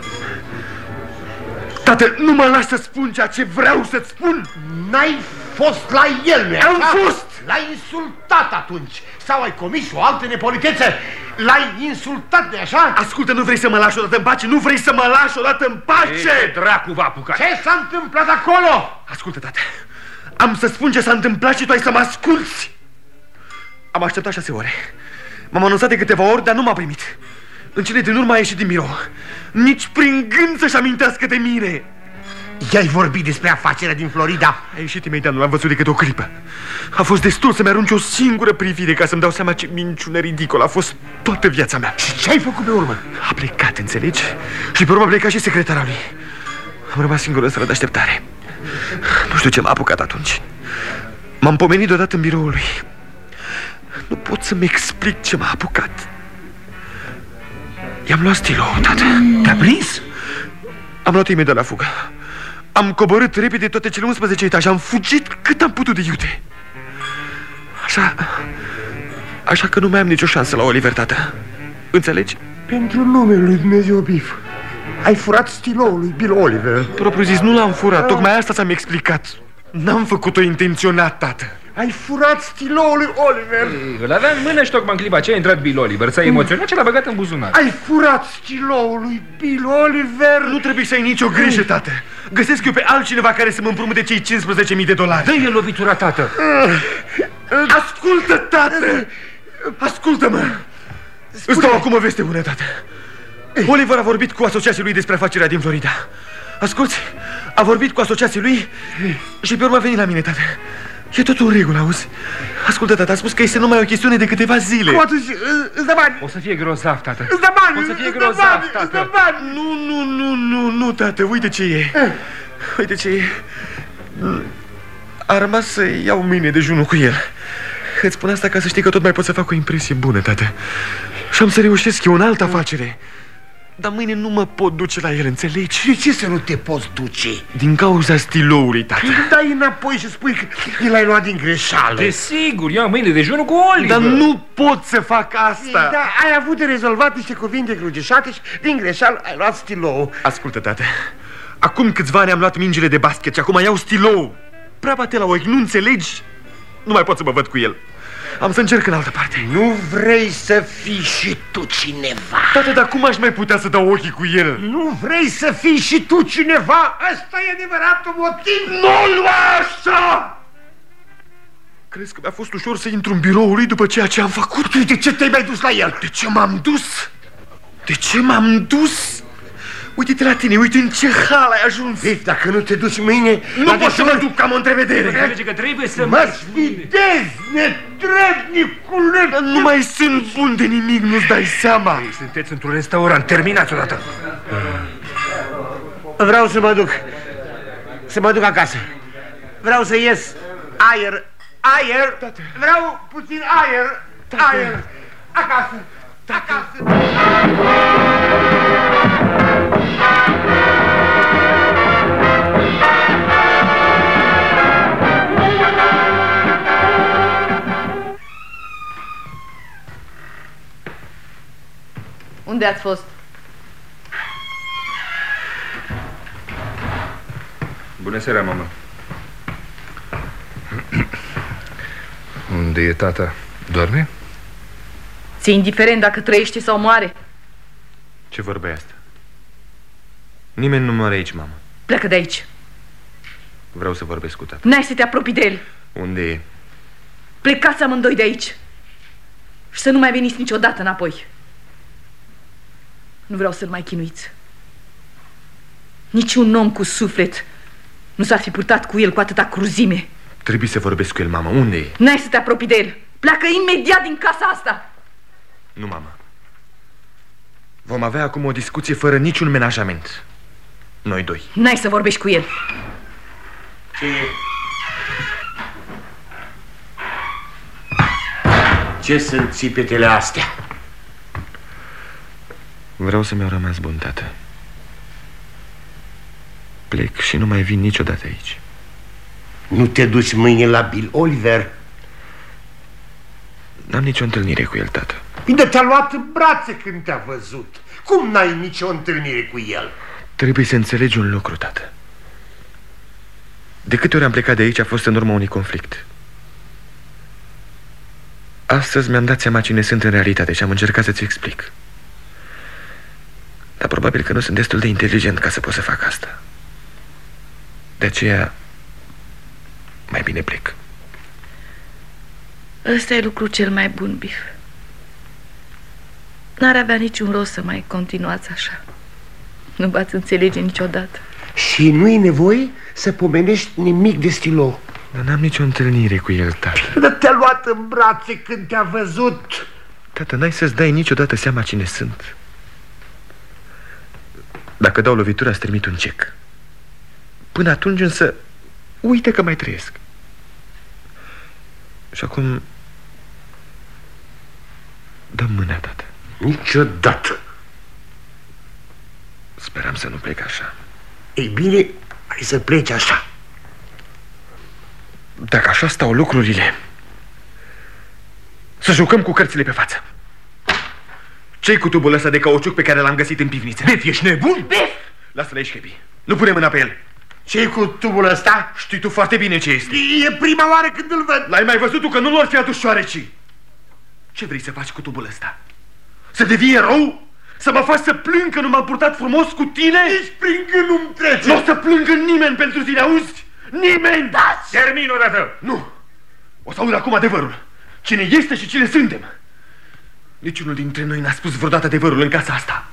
Tată, nu mă lași să spun ceea ce vreau să-ți spun N-ai fost la el, nu Am fost! L-ai insultat atunci Sau ai comis o altă nepolitețe L-ai insultat, de așa? Ascultă, nu vrei să mă lași odată în pace? Nu vrei să mă lași odată în pace? Ce dracu va apuca? Ce s-a întâmplat acolo? Ascultă, tată Am să spun ce s-a întâmplat și tu ai să mă asculți Am așteptat șase ore. M-am anunțat de câteva ori, dar nu m-a primit. În cele din urmă a ieșit din birou. Nici prin gând să-și amintească de mine. I-ai vorbit despre afacerea din Florida? A ieșit imediat, nu l-am văzut decât o clipă. A fost destul să-mi arunci o singură privire ca să-mi dau seama ce minciună ridicolă a fost toată viața mea. Și ce ai făcut pe urmă? A plecat, înțelegi? Și pe urmă a plecat și secretara lui. Am rămas singur în sală de așteptare. Nu știu ce m-a apucat atunci. M-am pomenit deodată în biroul lui. Nu pot să-mi explic ce m-a apucat. I-am luat stilou, tată. Te-a prins? Am luat imediat la fugă. Am coborât repede toate cele 11 etaje. Am fugit cât am putut de iute. Așa... Așa că nu mai am nicio șansă la o libertate. Înțelegi? Pentru numele lui Dumnezeu Bif. Ai furat stiloul lui Bill Oliver. Propriu zis, nu l-am furat. Tocmai asta ți-am explicat. N-am făcut-o intenționat, tată. Ai furat stiloul lui Oliver. Îl avea în mână și tocmai în clipa aceea a intrat Bill Oliver. S-a emoționat și l-a băgat în buzunar. Ai furat stiloul lui Bill Oliver. Nu trebuie să ai nicio grijă, tată. Găsesc eu pe altcineva care să mă împrumute cei 15.000 de dolari. Dă-i lovitura, tată. Ascultă, tată! Ascultă-mă! Îți dau acum o veste bună, tată. Oliver a vorbit cu asociația lui despre afacerea din Florida. Asculți, a vorbit cu asociația lui și pe urmă a venit la mine, tată. E totul în regulă, auzi? Ascultă, tată, a spus că este numai o chestiune de câteva zile. Cum atunci, îți dă bani. O să fie grozav, tată. Îți dă bani, O să fie îți dă grozav, bani, tată. Îți dă bani. Nu, nu, nu, nu, nu, tată, uite ce e. Uite ce e. A rămas să iau mâine dejunul cu el. Îți spun asta ca să știi că tot mai pot să fac o impresie bună, tată. Și am să reușesc eu în altă afacere. Dar mâine nu mă pot duce la el, înțelegi? De ce să nu te poți duce? Din cauza stiloului, tată. Îl dai înapoi și spui că l-ai luat din greșeală. Desigur, ia mâine dejunul cu Oliver. Dar nu pot să fac asta. Da, ai avut de rezolvat niște cuvinte crucișate și din greșeală ai luat stilou. Ascultă, tată. Acum câțiva ani am luat mingile de basket și acum iau stilou. Prea bate la ochi, nu înțelegi? Nu mai pot să mă văd cu el. Am să încerc în altă parte. Nu vrei să fii și tu cineva. Tată, dar cum aș mai putea să dau ochii cu el? Nu vrei să fii și tu cineva? Asta e adevăratul motiv. Nu lua așa! Crezi că mi-a fost ușor să intru în biroul lui după ceea ce am făcut? De ce te-ai mai dus la el? De ce m-am dus? De ce m-am dus? Uite-te la tine, uite în ce hal ai ajuns Bif, dacă nu te duci mâine... Nu pot să mă duc, am o întrevedere Înțelege că trebuie să Mă sfidezi, netrebnicule! Nu mai sunt bun de nimic, nu-ți dai seama Sunteți într-un restaurant, terminați odată Vreau să mă duc. Să mă duc acasă. Vreau să ies aer. Aer! Vreau puțin aer. Aer. Acasă. Acasă. Unde ați fost? Bună seara, mamă <clears throat> Unde e tata? Doarme? Ți-e indiferent dacă trăiește sau moare? Ce vorba e asta? Nimeni nu moare aici, mamă Pleacă de aici. Vreau să vorbesc cu tata N-ai să te apropii de el. Unde e? Plecați amândoi de aici. Și să nu mai veniți niciodată înapoi. Nu vreau să-l mai chinuiți. Niciun om cu suflet nu s-ar fi purtat cu el cu atâta cruzime. Trebuie să vorbesc cu el, mamă Unde e? N-ai să te apropii de el. Pleacă imediat din casa asta. Nu, mamă Vom avea acum o discuție fără niciun menajament Noi doi N-ai să vorbești cu el. Ce Ce sunt țipetele astea? Vreau să mi-au rămas bun, tată Plec și nu mai vin niciodată aici Nu te duci mâine la Bill Oliver? N-am nicio întâlnire cu el, tată Bine, te-a luat în brațe când te-a văzut. Cum n-ai nicio întâlnire cu el? Trebuie să înțelegi un lucru, tată De câte ori am plecat de aici a fost în urma unui conflict Astăzi mi-am dat seama cine sunt în realitate și am încercat să-ți explic Dar probabil că nu sunt destul de inteligent ca să pot să fac asta De aceea mai bine plec Ăsta e lucru cel mai bun, Bif. N-ar avea niciun rost să mai continuați așa. Nu v-ați înțelege niciodată. Și nu e nevoie să pomenești nimic de stilo. Dar n-am nicio întâlnire cu el, tată. Dar te-a luat în brațe când te-a văzut. Tată, n-ai să-ți dai niciodată seama cine sunt. Dacă dau lovitura, îți trimit un cec. Până atunci însă, uite că mai trăiesc. Și acum... Dă mâna, tată. Niciodată. Speram să nu plec așa. Ei bine, hai să pleci așa. Dacă așa stau lucrurile, să jucăm cu cărțile pe față. Ce-i cu tubul ăsta de cauciuc pe care l-am găsit în pivniță? Bef, ești nebun? Bif! Lasă-l aici, Happy. Nu pune mâna pe el. ce cu tubul ăsta? Știi tu foarte bine ce este. E prima oară când îl văd. L-ai mai văzut tu că nu lor fi adus șoarecii. Ce vrei să faci cu tubul ăsta? Să devii erou? Să mă faci să plâng că nu m-am purtat frumos cu tine? Ești prin când nu-mi trece. Nu o să plângă nimeni pentru tine, auzi? Nimeni! Da! Termin odată! Nu! O să aud acum adevărul. Cine este și cine suntem. Niciunul dintre noi n-a spus vreodată adevărul în casa asta.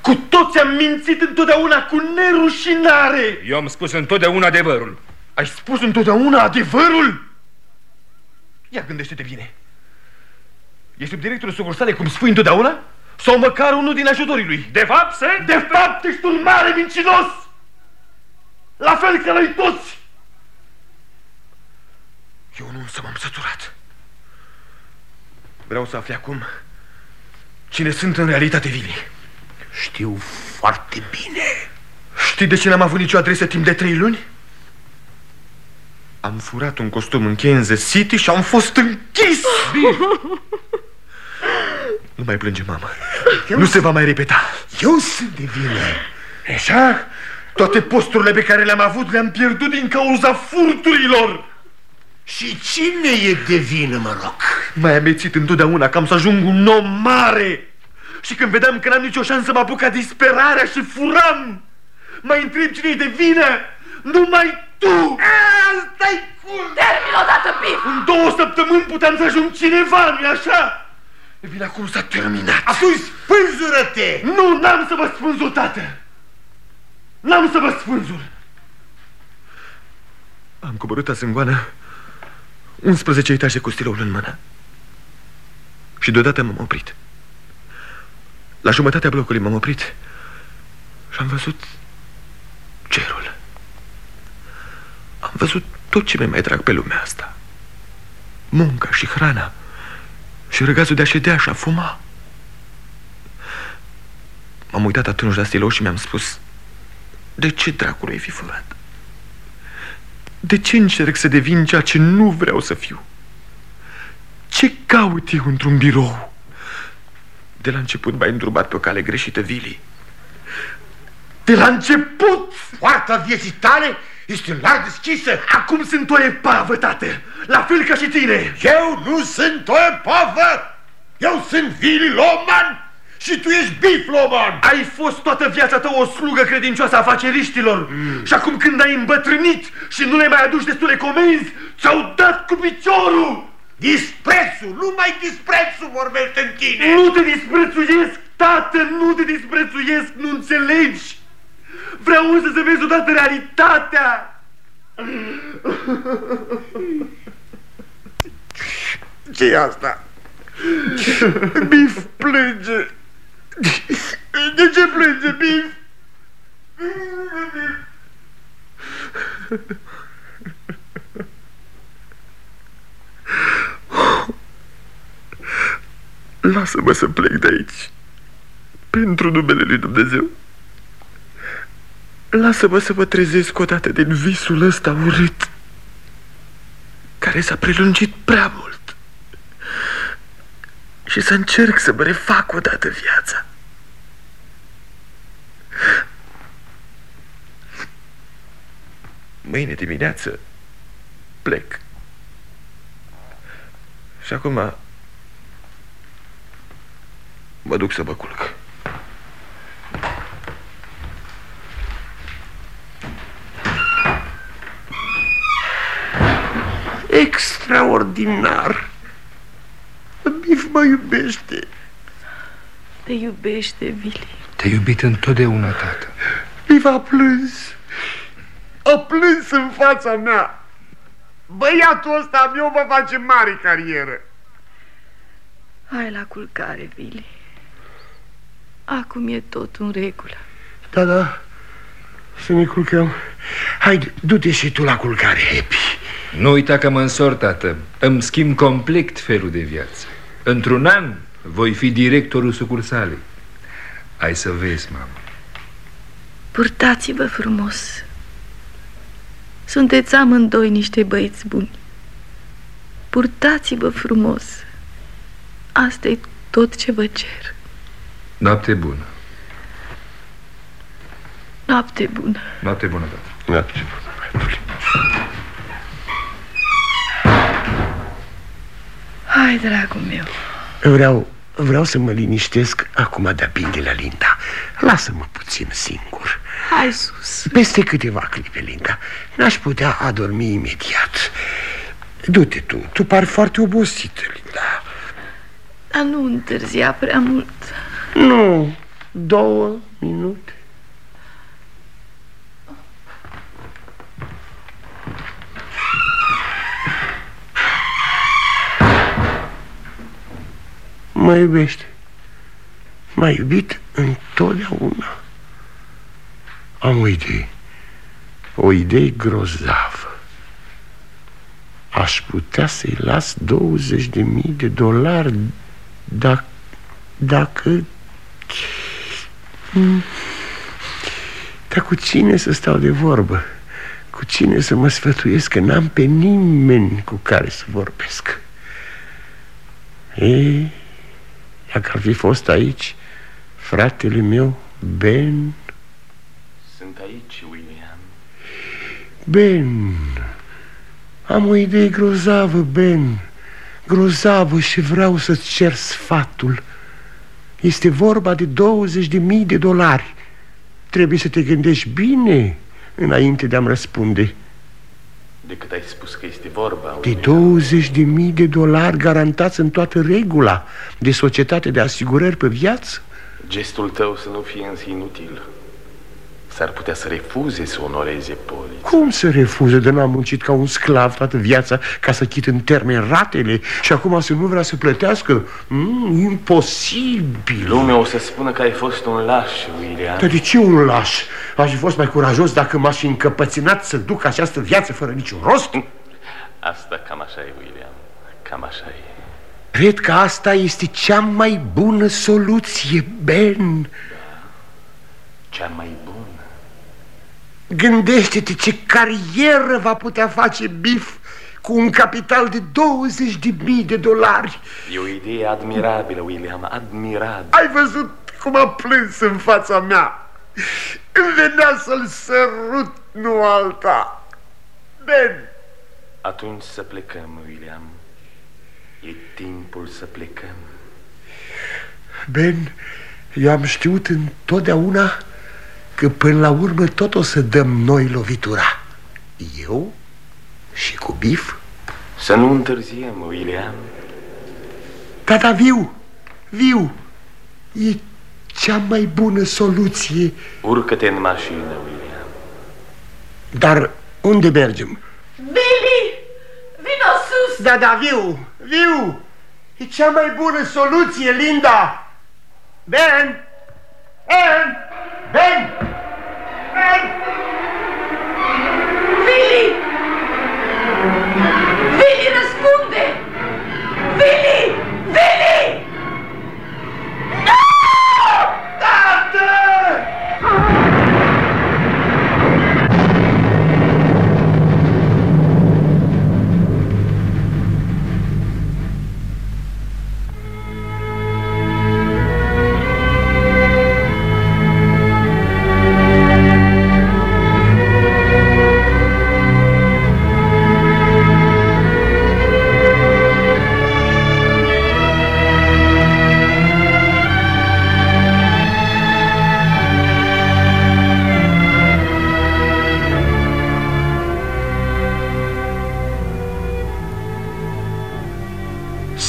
Cu toți am mințit întotdeauna cu nerușinare. Eu am spus întotdeauna adevărul. Ai spus întotdeauna adevărul? Ia gândește-te bine. E subdirectorul sucursale cum spui întotdeauna? Sau măcar unul din ajutorii lui? De fapt, se... De fapt, ești un mare mincinos! La fel ca noi toți! Eu nu însă m-am săturat. Vreau să afli acum cine sunt în realitate Vili. Știu foarte bine. Știi de ce n-am avut nicio adresă timp de trei luni? Am furat un costum în Kansas City și am fost închis! nu mai plânge, mama. Nu se va mai repeta. Eu sunt de vină. Așa? Toate posturile pe care le-am avut le-am pierdut din cauza furturilor. Și cine e de vină, mă rog? M-ai amețit întotdeauna că am să ajung un om mare. Și când vedeam că n-am nicio șansă, mă apuca disperarea și furam. Mai întreb cine e de vină? Numai tu! Asta-i cul! Termin odată, Bif! În două săptămâni puteam să ajung cineva, nu așa? E bine, acum s-a terminat. Atunci spânzură-te! Nu, n-am să vă spânzur, tată! N-am să vă spânzur! Am coborât azângoană 11 etaje cu stiloul în mână. Și deodată m-am oprit. La jumătatea blocului m-am oprit și am văzut cerul. Am văzut tot ce mi mai drag pe lumea asta. Munca și hrana și răgazul de a ședea și a fuma. M-am uitat atunci la stilou și mi-am spus De ce dracului ai fi furat? De ce încerc să devin ceea ce nu vreau să fiu? Ce caut eu într-un birou? De la început m-ai îndrumat pe o cale greșită, Vili. De la început! Poarta vieții tale este în larg deschisă. Acum sunt o epavă, tată, la fel ca și tine. Eu nu sunt o epavă! Eu sunt Vili Loman și tu ești Bif Loman! Ai fost toată viața ta o slugă credincioasă a afaceriștilor mm. Și acum când ai îmbătrânit și nu le mai aduci destule comenzi Ți-au dat cu piciorul Disprețul, numai disprețul vorbește în tine! Nu te disprețuiesc, tată, nu te disprețuiesc, nu înțelegi Vreau însă să vezi odată realitatea ce e asta? Bif plânge De ce plânge, Bif? Lasă-mă să plec de aici. Pentru numele lui Dumnezeu. Lasă-mă să mă trezesc odată din visul ăsta urât Care s-a prelungit prea mult Și să încerc să mă refac odată viața. Mâine dimineață plec. Și acum mă duc să mă culc. Extraordinar! Bif mă iubește. Te iubește, Vili. Te-ai iubit întotdeauna, tată. Bif a plâns. A plâns în fața mea. Băiatul ăsta meu va face mare carieră. Hai la culcare, Vili. Acum e tot în regulă. Da, da. Să ne culcăm. Haide, du-te și tu la culcare, Happy. Nu uita că mă însor, tată. Îmi schimb complet felul de viață. Într-un an voi fi directorul sucursalei. Ai să vezi, mamă. Purtați-vă frumos. Sunteți amândoi niște băieți buni. Purtați-vă frumos. Asta e tot ce vă cer. Noapte bună. Noapte bună. Noapte bună, tată. Noapte Hai, dragul meu. Vreau, vreau să mă liniștesc acum de-a de la Linda. Lasă-mă puțin singur. Hai sus. Peste câteva clipe, Linda, n-aș putea adormi imediat. Du-te tu, tu pari foarte obosită, Linda. Dar nu întârzia prea mult. Nu, două minute. Mă iubește. M-a iubit întotdeauna. Am o idee. O idee grozavă. Aș putea să-i las 20 de mii de dolari dacă... dacă... Dar cu cine să stau de vorbă? Cu cine să mă sfătuiesc? Că n-am pe nimeni cu care să vorbesc. Ei, dacă ar fi fost aici fratele meu, Ben... Sunt aici, William. Ben, am o idee grozavă, Ben. Grozavă și vreau să-ți cer sfatul. Este vorba de 20 de mii de dolari. Trebuie să te gândești bine înainte de a-mi răspunde De cât ai spus că este vorba, De William. 20 de mii de dolari garantați în toată regula De societate de asigurări pe viață Gestul tău să nu fie însă inutil. S-ar putea să refuze să onoreze poliția. Cum să refuze de n-am muncit ca un sclav toată viața ca să chit în termen ratele și acum să nu vrea să plătească? Mm, imposibil! Lumea o să spună că ai fost un laș, William. Dar de ce un laș? Aș fi fost mai curajos dacă m-aș fi încăpățânat să duc această viață fără niciun rost? <laughs> Asta cam așa e, William. Cam așa e. Cred că asta este cea mai bună soluție, Ben. Cea mai bună. Gândește-te ce carieră va putea face Biff cu un capital de 20 de mii de dolari. E o idee admirabilă, William, admirabilă. Ai văzut cum a plâns în fața mea? Îmi venea să-l sărut, nu alta. Ben, Atunci să plecăm, William. E timpul să plecăm. Ben, eu am știut întotdeauna că până la urmă tot o să dăm noi lovitura. Eu și cu Bif. Să nu întârziem, William. Tata, viu, viu, e cea mai bună soluție. Urcă-te în mașină, William. Dar unde mergem? Billy! Vino sus! Da, da, viu, viu, e cea mai bună soluție, Linda. Ben, Ben, Ben, Ben. Billy! Billy,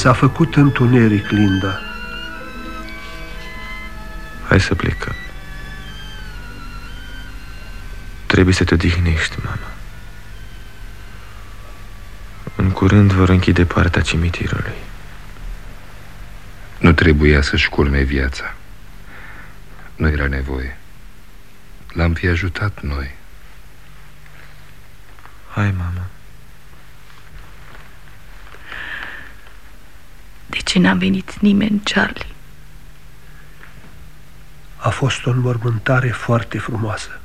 S-a făcut întuneric, Linda. Hai să plecăm. Trebuie să te odihnești, mama. În curând vor închide partea cimitirului. Nu trebuia să-și culme viața. Nu era nevoie. L-am fi ajutat noi. Hai, mama. De ce n-a venit nimeni, Charlie? A fost o înmormântare foarte frumoasă.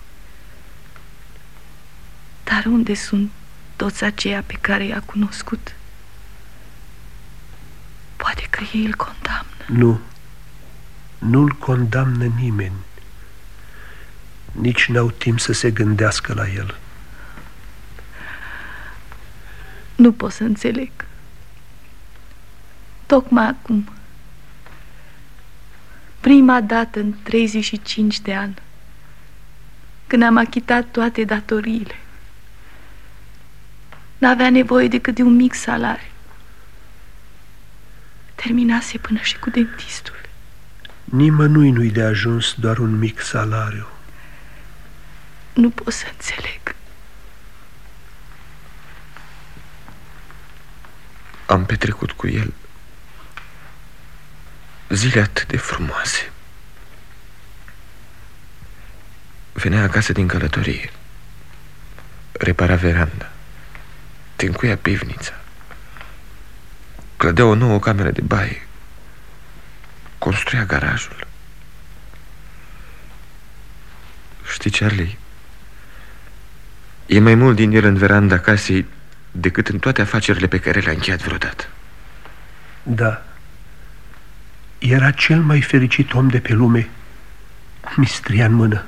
Dar unde sunt toți aceia pe care i-a cunoscut? Poate că ei îl condamnă. Nu, nu-l condamnă nimeni. Nici n-au timp să se gândească la el. Nu pot să înțeleg. Tocmai acum, prima dată în 35 de ani, când am achitat toate datoriile, n-avea nevoie decât de un mic salariu. Terminase până și cu dentistul. Nimănui nu-i de ajuns doar un mic salariu. Nu pot să înțeleg. Am petrecut cu el zile atât de frumoase. Venea acasă din călătorie. Repara veranda. Te încuia pivnița. Clădea o nouă cameră de baie. Construia garajul. Știi, Charlie, e mai mult din el în veranda casei decât în toate afacerile pe care le-a încheiat vreodată. Da. Era cel mai fericit om de pe lume, mistria în mână.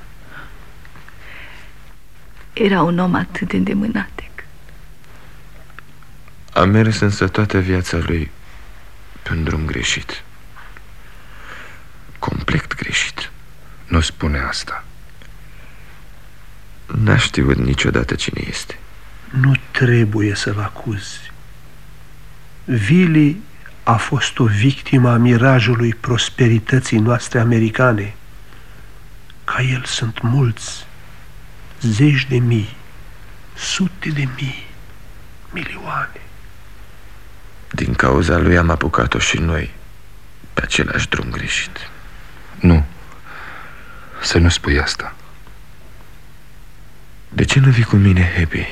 Era un om atât de îndemânatec. A mers însă toată viața lui pe un drum greșit. Complet greșit. Nu spune asta. N-a știut niciodată cine este. Nu trebuie să-l acuzi. Vili a fost o victimă a mirajului prosperității noastre americane. Ca el sunt mulți, zeci de mii, sute de mii, milioane. Din cauza lui am apucat-o și noi pe același drum greșit. Nu. Să nu spui asta. De ce nu vii cu mine, Happy?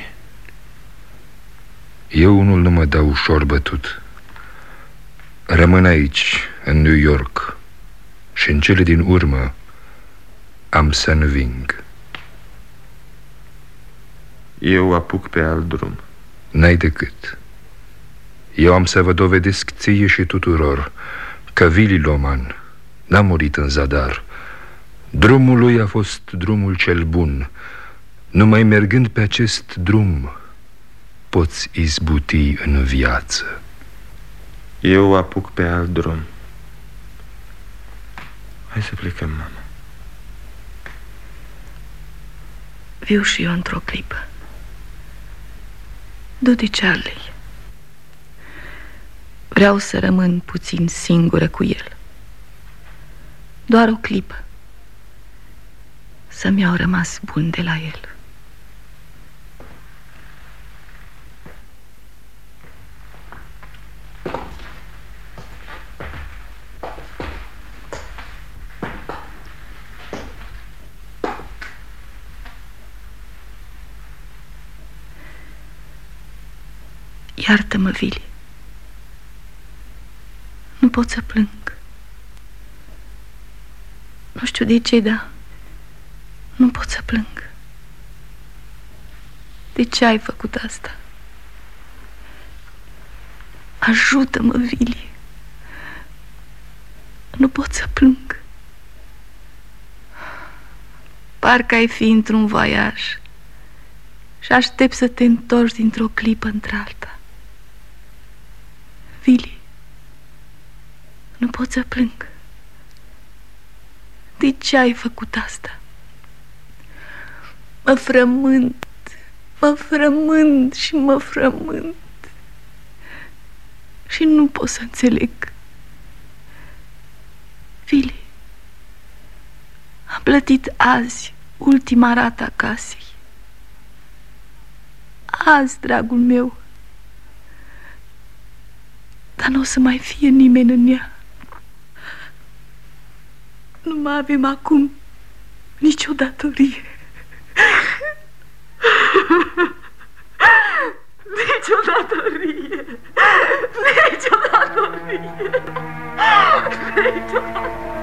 Eu unul nu mă dau ușor bătut. Rămân aici, în New York, și în cele din urmă am să înving. Eu apuc pe alt drum. N-ai decât. Eu am să vă dovedesc ție și tuturor că Vili Loman n-a murit în zadar. Drumul lui a fost drumul cel bun. Numai mergând pe acest drum poți izbuti în viață. Eu apuc pe alt drum. Hai să plecăm, mama. Viu și eu într-o clipă. Du-te, Charlie. Vreau să rămân puțin singură cu el. Doar o clipă. Să-mi au rămas bun de la el. Iartă-mă, Vili. Nu pot să plâng. Nu știu de ce, dar nu pot să plâng. De ce ai făcut asta? Ajută-mă, Vili. Nu pot să plâng. Parcă ai fi într-un voiaj și aștept să te întorci dintr-o clipă într-alta. Vili, nu pot să plâng. De ce ai făcut asta? Mă frământ, mă frământ și mă frământ. și nu pot să înțeleg. Fili, am plătit azi ultima rată a casei. Azi, dragul meu. Dar nu o să mai fie nimeni în ea. Nu mai avem acum nicio datorie. Nicio datorie. Nicio datorie. Nicio datorie.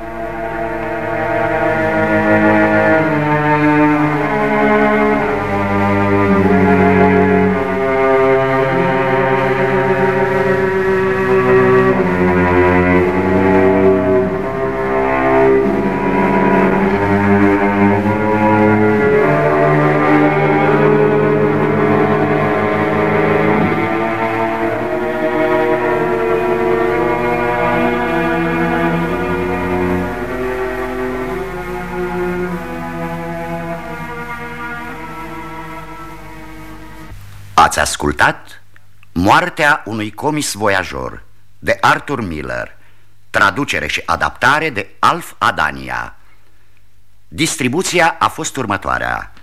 Ați ascultat Moartea unui comis voiajor de Arthur Miller. Traducere și adaptare de Alf Adania. Distribuția a fost următoarea.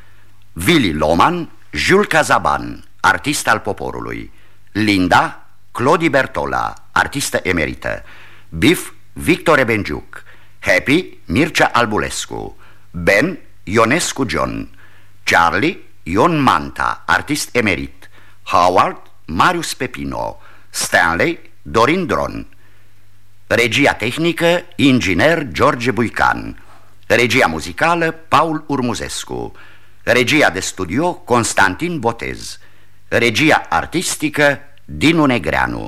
Willy Loman, Jules Cazaban, artist al poporului. Linda, Clodi Bertola, artistă emerită Biff, Victor Ebenjuc. Happy, Mircea Albulescu. Ben, Ionescu John. Charlie, Ion Manta, artist emerit Howard, Marius Pepino Stanley, Dorin Dron. Regia tehnică, inginer George Buican. Regia muzicală, Paul Urmuzescu. Regia de studio, Constantin Botez. Regia artistică, Dinu Negreanu